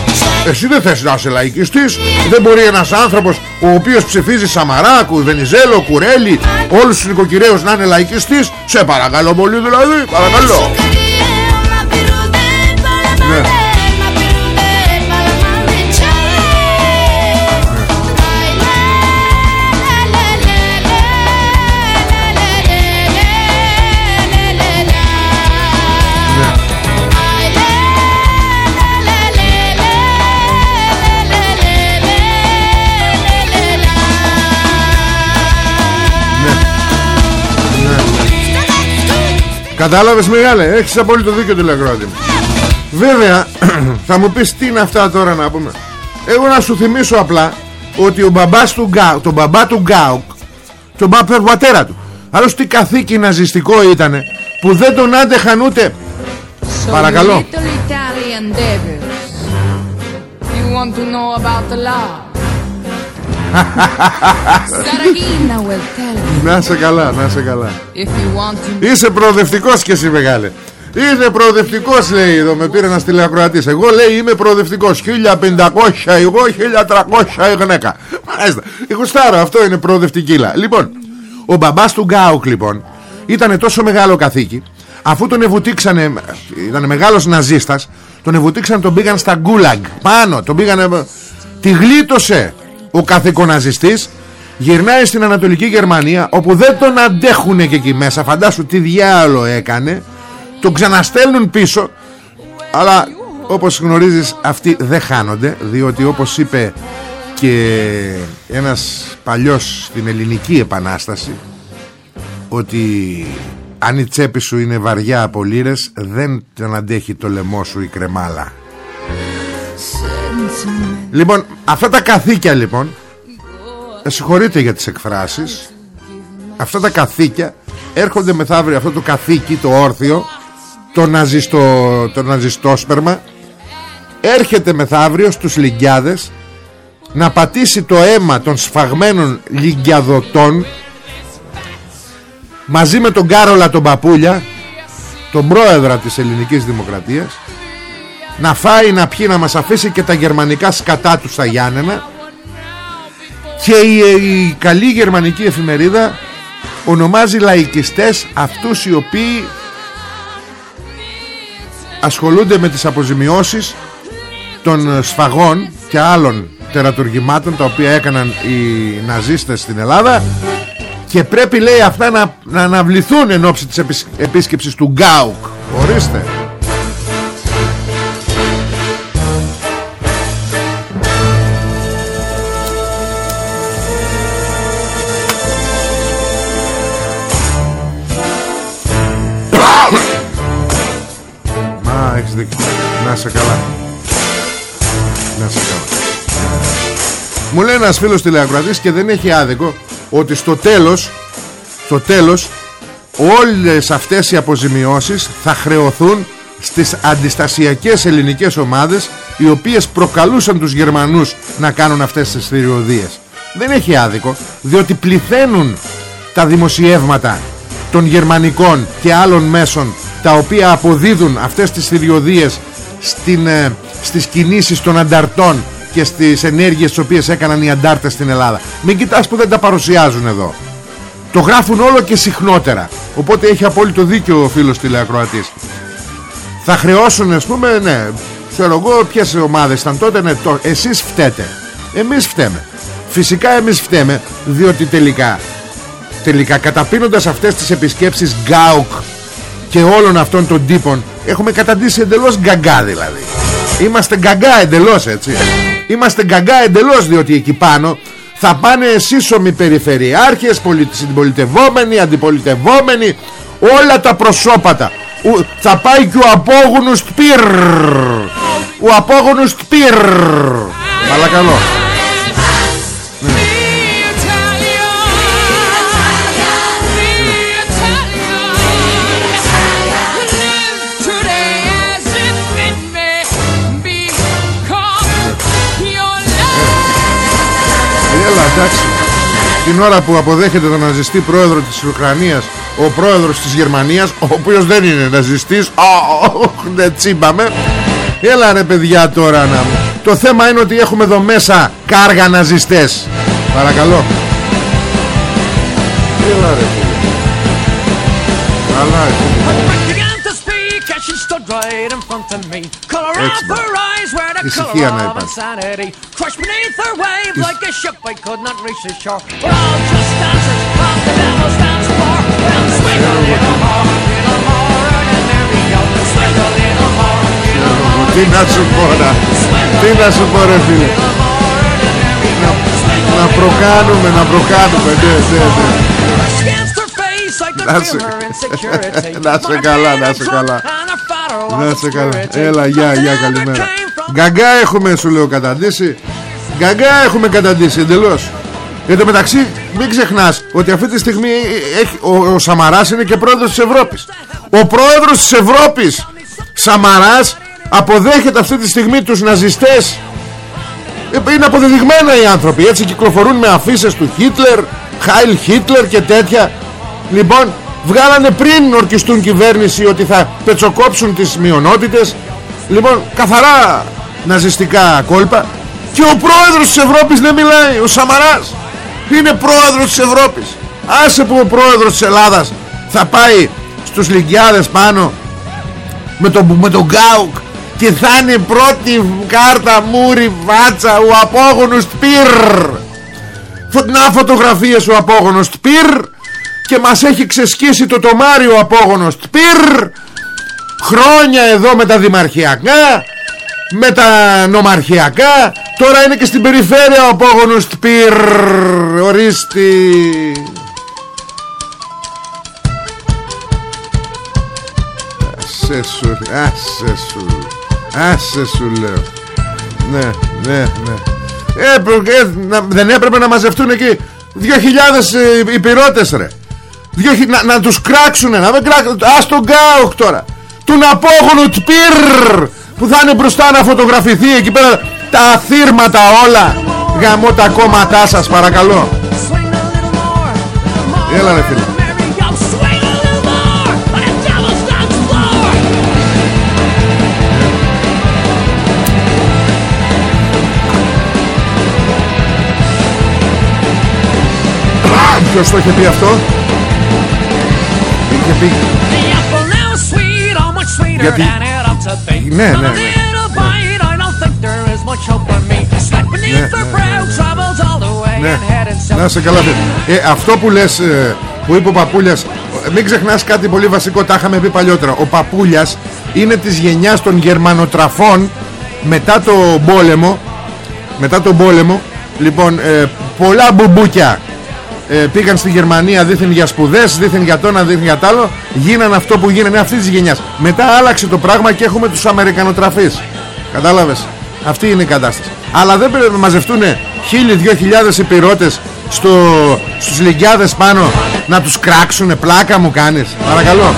Εσύ δεν θες να είσαι λαϊκιστής. Δεν μπορεί ένας άνθρωπος Ο οποίος ψηφίζει Σαμαρά, Βενιζέλο, Κουρέλη Όλους τους νοικοκυρέους να είναι λαϊκιστής. Σε παρακαλώ πολύ δηλαδή Παρακαλώ Κατάλαβες μεγάλε Έχεις απόλυτο δίκιο τηλεκρότη μου. Βέβαια (clears throat) θα μου πεις τι είναι αυτά τώρα να πούμε. Εγώ να σου θυμίσω απλά Ότι ο μπαμπάς του Γκάουκ Τον μπαμπά του Γκάουκ Τον μπαμπά του πατέρα του Άλλος τι καθήκη ναζιστικό ήτανε Που δεν τον άντεχαν ούτε. Παρακαλώ (laughs) Little Italian devils. You want to know about the law? Saragina will tell you. Να σε καλά, να σε καλά If you want to Είσαι προοδευτικός και εσύ μεγάλε Είσαι προοδευτικός λέει εδώ Με πήρε ένας τηλεακροατής Εγώ λέει είμαι προοδευτικός 1500 εγώ 1300 η γυναίκα Μάλιστα Η γουστάρα αυτό είναι προοδευτική λα. Λοιπόν Ο μπαμπάς του Γκάουκ λοιπόν Ήταν τόσο μεγάλο καθήκη Αφού τον ευουτήξανε Ήταν μεγάλος ναζίστας Τον ευουτήξανε τον πήγαν στα γκούλαγκ Πάνω τον πήγανε Τη γλίτωσε ο καθηκοναζιστής Γυρνάει στην Ανατολική Γερμανία Όπου δεν τον αντέχουνε και εκεί μέσα. Φαντάσου τι διάλο έκανε. Τον ξαναστέλνουν πίσω. Αλλά όπως γνωρίζεις Αυτοί δεν χάνονται Διότι όπως είπε και ένας παλιός στην ελληνική επανάσταση ότι αν η τσέπη σου είναι βαριά από λίρες δεν τον αντέχει το λαιμό σου η κρεμάλα. Λοιπόν αυτά τα καθήκια λοιπόν με συγχωρείτε για τις εκφράσεις. Αυτά τα καθήκια έρχονται μεθαύριο αυτό το καθήκι το όρθιο το, ναζιστο, το ναζιστόσπερμα έρχεται μεθαύριο στους λιγκιάδες να πατήσει το αίμα των σφαγμένων λιγκιαδοτών μαζί με τον Κάρολα τον Παπούλια τον πρόεδρα της ελληνικής δημοκρατίας να φάει να πιει να μας αφήσει και τα γερμανικά σκατά τους στα Γιάννενα και η, η καλή γερμανική εφημερίδα ονομάζει λαϊκιστές αυτούς οι οποίοι ασχολούνται με τις αποζημιώσεις των σφαγών και άλλων τερατουργημάτων τα οποία έκαναν οι ναζίστες στην Ελλάδα και πρέπει λέει αυτά να, να αναβληθούν εν ώψη της επισκ- επίσκεψης του Γκάουκ. Ορίστε έχεις δίκιο Να σε καλά. Να σε καλά. Μου λέει ένας φίλος τηλεακροατής και δεν έχει άδικο Ότι στο τέλος Στο τέλος Όλες αυτές οι αποζημιώσεις Θα χρεωθούν Στις αντιστασιακές ελληνικές ομάδες Οι οποίες προκαλούσαν τους Γερμανούς Να κάνουν αυτές τις θηριωδίες. Δεν έχει άδικο Διότι πληθαίνουν τα δημοσιεύματα των γερμανικών και άλλων μέσων τα οποία αποδίδουν αυτές τις θηριωδίες στην, ε, στις κινήσεις των ανταρτών και στις ενέργειες τις οποίες έκαναν οι αντάρτες στην Ελλάδα. Μην κοιτάς που δεν τα παρουσιάζουν εδώ. Το γράφουν όλο και συχνότερα. Οπότε έχει απόλυτο δίκιο ο φίλος τηλεακροατής. Θα χρεώσουν ας πούμε ναι ξέρω εγώ ποιες ομάδες ήταν τότε ναι, το, εσείς φταίτε εμείς φταίμε φυσικά εμείς φταίμε διότι τελικά τελικά καταπίνοντας αυτές τις επισκέψεις Γκάουκ και όλων αυτών των τύπων. Έχουμε καταντήσει εντελώς γκαγκά δηλαδή. Είμαστε γκαγκά εντελώς έτσι. Είμαστε γκαγκά εντελώς διότι εκεί πάνω θα πάνε σύσσωμοι περιφερειάρχες πολι... συμπολιτευόμενοι, αντιπολιτευόμενοι όλα τα προσώπατα. Ο- θα πάει και ο απόγονος τπίρ ο απόγονος τπίρ παρακαλώ ώρα που αποδέχεται τον ναζιστή πρόεδρο της Ουκρανίας Ο πρόεδρος της Γερμανίας Ο οποίος δεν είναι ναζιστής Α, Δεν τσίμπαμε. Έλα ρε παιδιά τώρα να μου. Το θέμα είναι ότι έχουμε εδώ μέσα κάργα ναζιστές. Παρακαλώ. Έλα ρε φίλε. Καλά ρε ησυχία να υπάρχει. Τι να σου πω να Τι να σου πω ρε φίλε. Να, να προκάνουμε Να προκάνουμε. Ναι, ναι, ναι. (laughs) Να σε Να σε καλά Να σε καλά. Να σε καλά. Έλα γεια γεια καλημέρα. Γκαγκά έχουμε σου λέω καταντήσει. Γκαγκά έχουμε καταντήσει εντελώς. Εν τω μεταξύ μην ξεχνάς ότι αυτή τη στιγμή έχει, ο, ο Σαμαράς είναι και πρόεδρος της Ευρώπης. Ο πρόεδρος της Ευρώπης Σαμαράς αποδέχεται αυτή τη στιγμή τους ναζιστές. Ε, Είναι αποδεδειγμένα οι άνθρωποι Έτσι κυκλοφορούν με αφήσεις του Χίτλερ Χάιλ Χίτλερ και τέτοια. Λοιπόν βγάλανε πριν ορκιστούν κυβέρνηση Ότι θα πετσοκόψουν τις μειονότητες Λοιπόν καθαρά ναζιστικά κόλπα. Και ο πρόεδρος της Ευρώπης δεν μιλάει Ο Σαμαράς. Είναι πρόεδρος της Ευρώπης. Άσε που ο πρόεδρος της Ελλάδας Θα πάει στους Λυγκιάδες πάνω με τον, με τον Γκάουκ και θα είναι πρώτη κάρτα μούρι βάτσα ο απόγονος Τπίρ Φω- να φωτογραφίες ο απόγονος Τπίρ και μας έχει ξεσκίσει το τομάρι ο απόγονος Τπίρ χρόνια εδώ με τα δημαρχιακά με τα νομαρχιακά τώρα είναι και στην περιφέρεια ο απόγονος Τπίρ ορίστη Άσε σου, άσε σου, άσε σου λέω. Ναι, ναι, ναι. Ε, προ- ε, να- δεν έπρεπε να μαζευτούν εκεί 2.000 ε, υπηρώτες ρε. Δυο χι- να, να τους κράξουνε, να μην κράξουν. Ας τον Γκάουκ τώρα. Τον απόγονο Τπίρ που θα είναι μπροστά να φωτογραφηθεί εκεί πέρα. Τα θύρματα όλα. Γαμώ τα κόμματά σας παρακαλώ. Swing a little more, little more. Έλα, ρε, φίλε. and there we go. Swing a little more on the devil's dance floor. Ποιος το είχε πει αυτό; Είχε πει Γιατί- than it ought to be. Ναι, But ναι, a ναι. little bite, I don't think there is much hope for me. Sweat beneath Ναι, her ναι, brow travels all the way Ναι, and head and να σε καλά φίλε. ε, Αυτό που λες ε, Που είπε ο Παπούλιας ε, Μην ξεχνάς κάτι πολύ βασικό Τα είχαμε πει παλιότερα Ο Παπούλιας είναι της γενιάς των γερμανοτραφών Μετά το πόλεμο Μετά τον πόλεμο Λοιπόν ε, πολλά μπουμπούκια ε, Πήγαν στη Γερμανία δήθεν για σπουδές Δήθεν για το ένα δήθεν για το άλλο. Γίνανε αυτό που γίνανε αυτής της γενιάς. Μετά άλλαξε το πράγμα και έχουμε τους Αμερικανοτραφείς. Κατάλαβες; Αυτή είναι η κατάσταση. Αλλά δεν πρέπει να μαζευτούν χίλιοι, δυο χιλιάδες υπηρώτες στο, Στους λιγκιάδες πάνω Να τους κράξουνε. Πλάκα μου κάνεις. Παρακαλώ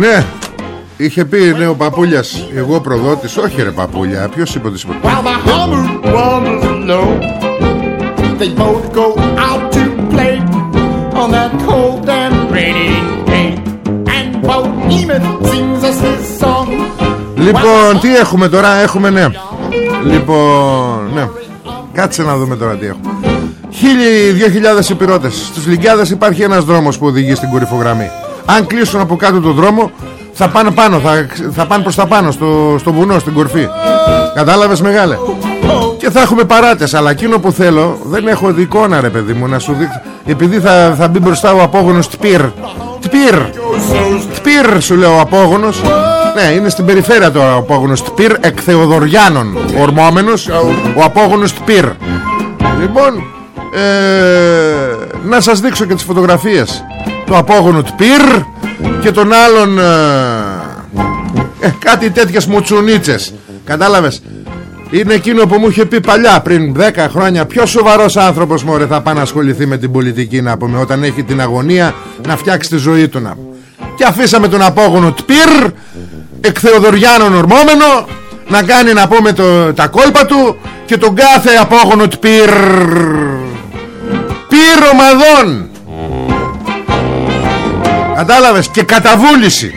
Ναι, ναι. Είχε πει ναι ο Παπούλιας Εγώ προδότης Όχι ρε Παπούλια Ποιος είπε ότι είσαι προδότης; While the hammer was low, they both go out to play on that cold and rainy day. And Bohemian sings us his song. Λοιπόν τι έχουμε τώρα; Έχουμε ναι Λοιπόν ναι Κάτσε να δούμε τώρα τι έχουμε Χίλιοι, δύο χιλιάδες υπηρώτες Στους Λυγκιάδες υπάρχει ένας δρόμος που οδηγεί στην κορυφογραμμή Αν κλείσουν από κάτω το δρόμο Θα πάνε πάνω Θα, θα πάνε προς τα πάνω στο, στο βουνό, στην κορφή. Κατάλαβες μεγάλε; Και θα έχουμε παράτες Αλλά εκείνο που θέλω Δεν έχω εικόνα ρε παιδί μου να σου δείξω. Επειδή θα, θα μπει μπροστά ο απόγονος Τπίρ. Τπίρ! Τπίρ σου λέω ο απόγονος. Ναι είναι στην περιφέρεια το απόγονος Τπίρ Εκ Θεοδωριάνων. Ορμόμενος Ο απόγονος Τπίρ. Λοιπόν ε, Να σας δείξω και τις φωτογραφίες Του απόγονου Τπίρ Και των άλλων ε, ε, Κάτι τέτοιες μουτσουνίτσες. Κατάλαβες; Είναι εκείνο που μου είχε πει παλιά πριν 10 χρόνια. Πιο σοβαρός άνθρωπος μωρέ θα πάει να ασχοληθεί με την πολιτική να πούμε Όταν έχει την αγωνία να φτιάξει τη ζωή του να πούμε. και αφήσαμε τον απόγονο Τπίρ εκ Θεοδωριάνων ορμόμενο να κάνει να πούμε το, τα κόλπα του και τον κάθε απόγονο Τπίρ πυρομαδών Κατάλαβες; Και καταβούληση.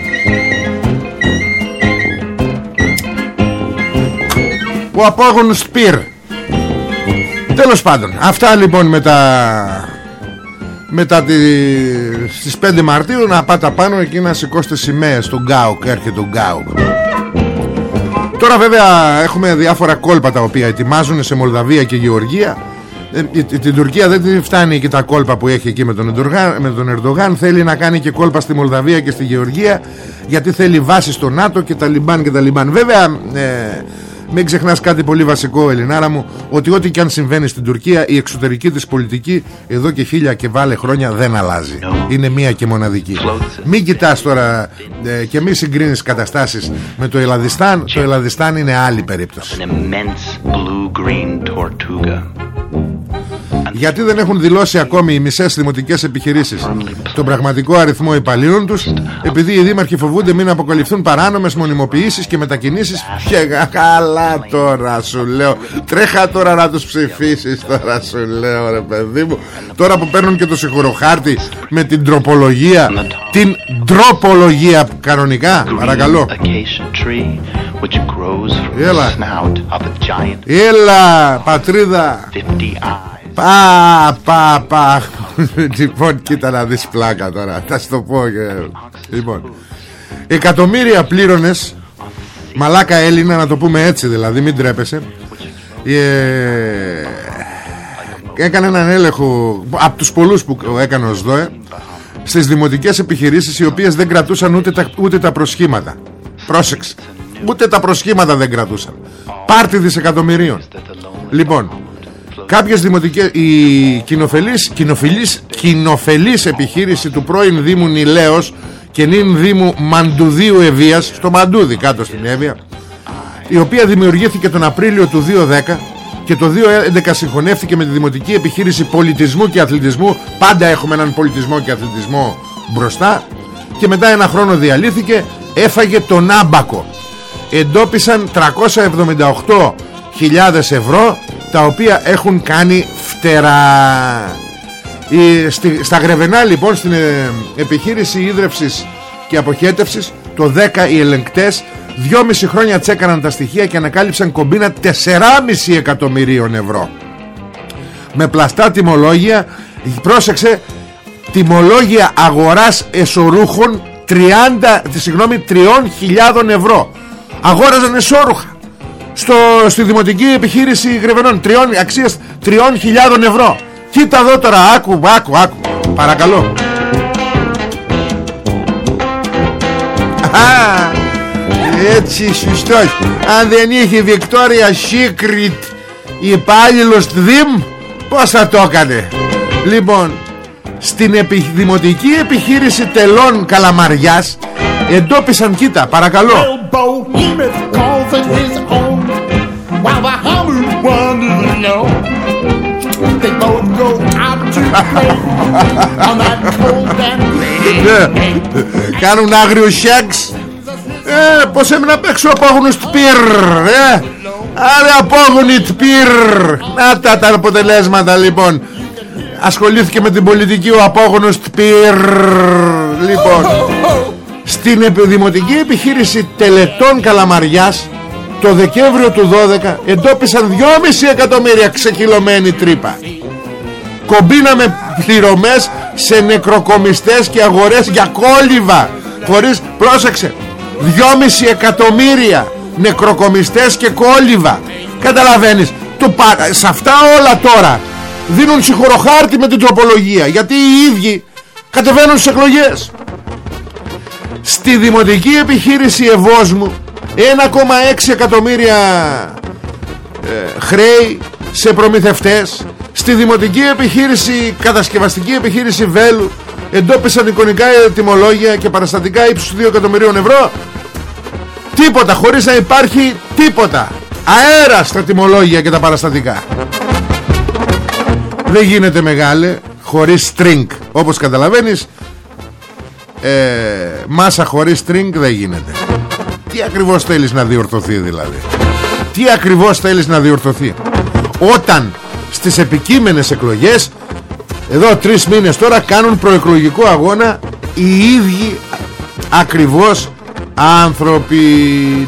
Ο απόγονος Πυρ Τέλος πάντων Αυτά λοιπόν με τα Μετά τη... Στις 5 Μαρτίου να πάτε πάνω Εκεί να σηκώσετε σημαίες Του Γκάουκ έρχεται ο Γκάουκ. Τώρα βέβαια έχουμε διάφορα κόλπα τα οποία ετοιμάζουν σε Μολδαβία και Γεωργία. ε, την Τουρκία δεν τη φτάνει και τα κόλπα που έχει εκεί με τον, Ερντογάν, με τον Ερντογάν. Θέλει να κάνει και κόλπα στη Μολδαβία και στη Γεωργία γιατί θέλει βάση στο ΝΑΤΟ και τα Λιμπάν και τα Λιμπάν. Βέβαια ε, μην ξεχνάς κάτι πολύ βασικό Ελληνάρα μου Ότι ό,τι και αν συμβαίνει στην Τουρκία Η εξωτερική της πολιτική Εδώ και χίλια και βάλε χρόνια δεν αλλάζει. Είναι μία και μοναδική. Μην κοιτάς τώρα ε, Και μη συγκρίνεις καταστάσεις με το Ελλαδιστάν Το Ελλαδιστάν είναι άλλη περίπτωση γιατί δεν έχουν δηλώσει ακόμη οι μισές δημοτικές επιχειρήσεις. Τον πραγματικό αριθμό υπαλλήλων τους επειδή οι δήμαρχοι φοβούνται μην αποκαλυφθούν παράνομες μονιμοποιήσεις και μετακινήσεις. Και καλά τώρα σου λέω. Τρέχα τώρα να τους ψηφίσεις τώρα σου λέω ρε παιδί μου. Τώρα που παίρνουν και το συγχωροχάρτη με την τροπολογία την τροπολογία κανονικά παρακαλώ. Έλα. Έλα πατρίδα Πα, πα, πα. (laughs) λοιπόν, κοίτα να δεις πλάκα τώρα. Θα σου το πω. Και... Λοιπόν, εκατομμύρια πλήρωνες μαλάκα Έλληνα, να το πούμε έτσι δηλαδή, μην τρέπεσαι. Ε, έκανε έναν έλεγχο από τους πολλούς που έκανε ο ΣΔΟΕ στις δημοτικές επιχειρήσεις οι οποίες δεν κρατούσαν ούτε τα, ούτε τα προσχήματα. Πρόσεξε. Ούτε τα προσχήματα δεν κρατούσαν. Πάρτι δισεκατομμυρίων. Λοιπόν, Κάποιες δημοτικές Η κοινοφελής, κοινοφιλής, κοινοφελής επιχείρηση του πρώην Δήμου Νιλέως Και νυν Δήμου Μαντουδίου Ευβίας Στο Μαντούδι κάτω στην Εύβοια Η οποία δημιουργήθηκε τον Απρίλιο του 2010 και το 2011 συγχωνεύτηκε με τη Δημοτική Επιχείρηση Πολιτισμού και Αθλητισμού. Πάντα έχουμε έναν πολιτισμό και αθλητισμό μπροστά. Και μετά ένα χρόνο διαλύθηκε Έφαγε τον άμπακο. Εντόπισαν 378.000 ευρώ τα οποία έχουν κάνει φτερά. Στα Γρεβενά λοιπόν στην ε, επιχείρηση ίδρευσης και αποχέτευσης το 10 οι ελεγκτές 2,5 χρόνια τσέκαναν τα στοιχεία και ανακάλυψαν κομπίνα 4,5 εκατομμυρίων ευρώ. Με πλαστά τιμολόγια πρόσεξε τιμολόγια αγοράς εσωρούχων 30, συγγνώμη, 3.000 ευρώ. Αγόραζαν εσώρουχα στο, στη δημοτική επιχείρηση Γρεβενών. Τριών, αξίας 3.000 ευρώ. Κοίτα εδώ τώρα άκου άκου άκου. Παρακαλώ. Α, έτσι σωστός αν δεν είχε Βικτόρια Secret υπάλληλος ΔΙΜ πως θα το έκανε; Λοιπόν στην επι... δημοτική επιχείρηση τελών Καλαμαριάς εντόπισαν κοίτα παρακαλώ. While the hummers wonder know They both go out to (laughs) play On that cold and Κάνουν άγριο σεξ. Ε, πως έμεινα απ' έξω απόγονος τπίρ Ε, άρε απόγονοι τπίρ. Να τα τα αποτελέσματα λοιπόν. Ασχολήθηκε με την πολιτική ο απόγονος τπίρ. Λοιπόν Στην δημοτική επιχείρηση τελετών Καλαμαριάς το Δεκέμβριο του 12 εντόπισαν 2,5 εκατομμύρια ξεκυλωμένη τρύπα. Κομπίναμε πληρωμές σε νεκροκομιστές και αγορές για κόλληβα. Χωρίς, πρόσεξε 2,5 εκατομμύρια νεκροκομιστές και κόλληβα. Καταλαβαίνεις το, σε αυτά όλα τώρα δίνουν συγχωροχάρτη με την τροπολογία γιατί οι ίδιοι κατεβαίνουν στις εκλογές στη δημοτική επιχείρηση Ευόσμου 1,6 εκατομμύρια ε, χρέη σε προμηθευτές. Στη δημοτική επιχείρηση κατασκευαστική επιχείρηση Βέλου εντόπισαν εικονικά τιμολόγια και παραστατικά ύψους 2 εκατομμυρίων ευρώ. Τίποτα χωρίς να υπάρχει τίποτα. Αέρα στα τιμολόγια και τα παραστατικά. Δεν γίνεται μεγάλε χωρίς string όπως καταλαβαίνεις ε, μάσα χωρίς string δεν γίνεται. Τι ακριβώς θέλεις να διορθωθεί δηλαδή; Τι ακριβώς θέλεις να διορθωθεί; Όταν στις επικείμενες εκλογές εδώ τρεις μήνες τώρα κάνουν προεκλογικό αγώνα οι ίδιοι ακριβώς άνθρωποι.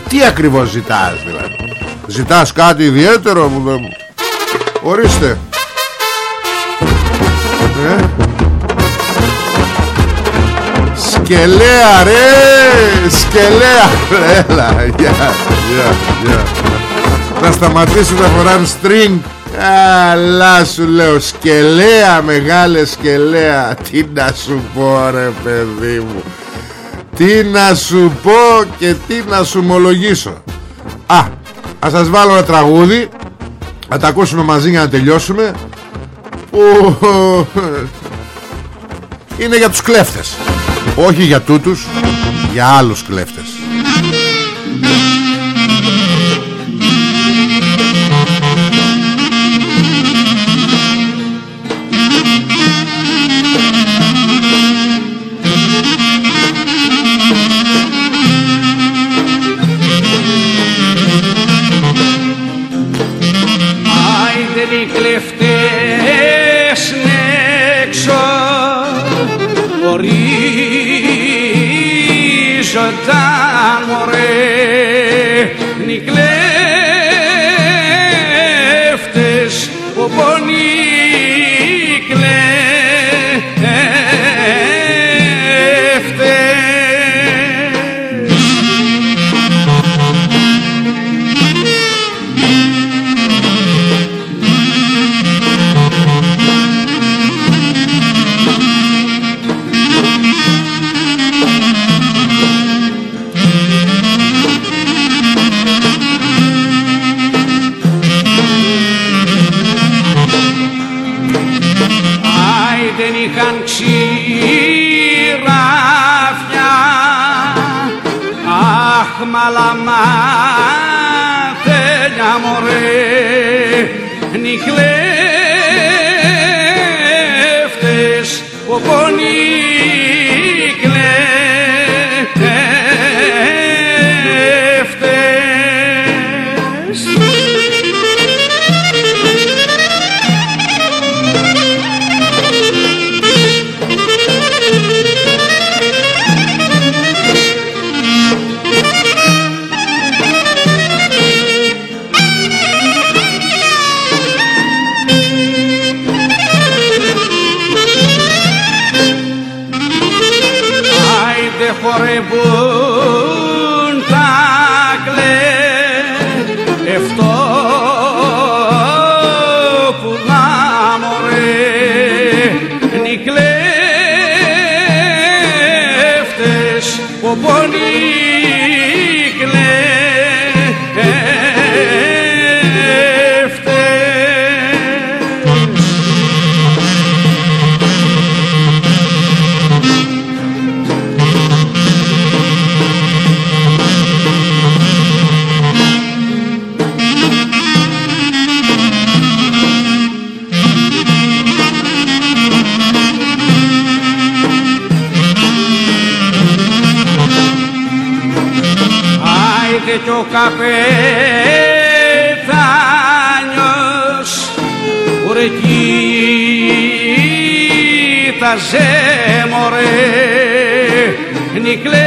Τι ακριβώς ζητάς δηλαδή; Ζητάς κάτι ιδιαίτερο που δεν- ορίστε. Ε; Σκελέα ρε! Σκελέα Έλα γεια γεια γεια. Να σταματήσουν να φοράνε string. Αλλά σου λέω Σκελέα μεγάλε σκελέα. Τι να σου πω ρε παιδί μου. Τι να σου πω Και τι να σου ομολογήσω. Α Ας σας βάλω ένα τραγούδι. Να τα ακούσουμε μαζί για να τελειώσουμε. Που είναι για τους κλέφτες όχι για τούτους για άλλους κλέφτες κλέφτες που κοίταζε μωρέ Νοι κλέφτες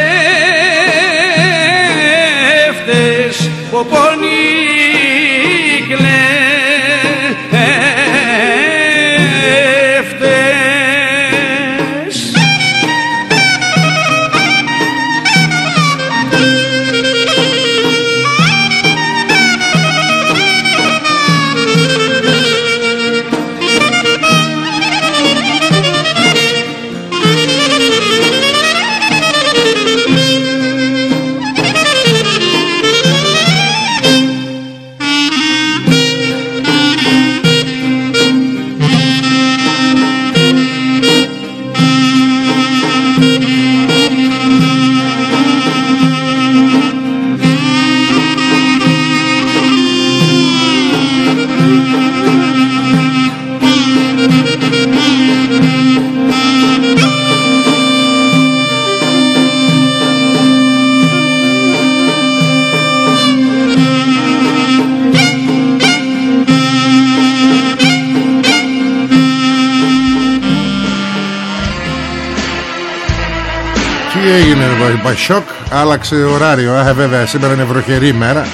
ρε Πασόκ Άλλαξε ωράριο. Α, βέβαια σήμερα είναι βροχερή μέρα.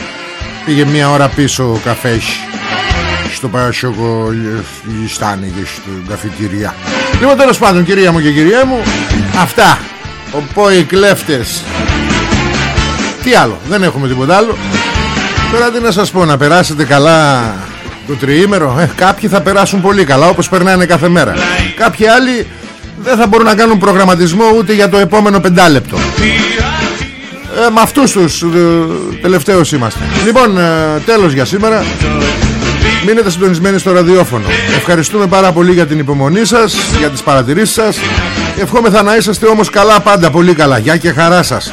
Πήγε μία ώρα πίσω ο καφές Στο Πασόκ Στάνη και στην καφετηρία. Λοιπόν τέλος πάντων κυρία μου και κυρία μου Αυτά. Ο οι κλέφτες. Τι άλλο δεν έχουμε τίποτα άλλο. Τώρα τι να σας πω να περάσετε καλά το τριήμερο. Ε, Κάποιοι θα περάσουν πολύ καλά όπως περνάνε κάθε μέρα. Κάποιοι άλλοι δεν θα μπορούν να κάνουν προγραμματισμό ούτε για το επόμενο πεντάλεπτο ε, Με αυτούς τους ε, τελευταίους είμαστε. Λοιπόν ε, τέλος για σήμερα. Μείνετε συντονισμένοι στο ραδιόφωνο. Ευχαριστούμε πάρα πολύ για την υπομονή σας Για τις παρατηρήσεις σας. Ευχόμεθα να είσαστε όμως καλά πάντα. Πολύ καλά. Γεια και χαρά σας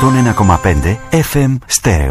101,5 FM Στέρεο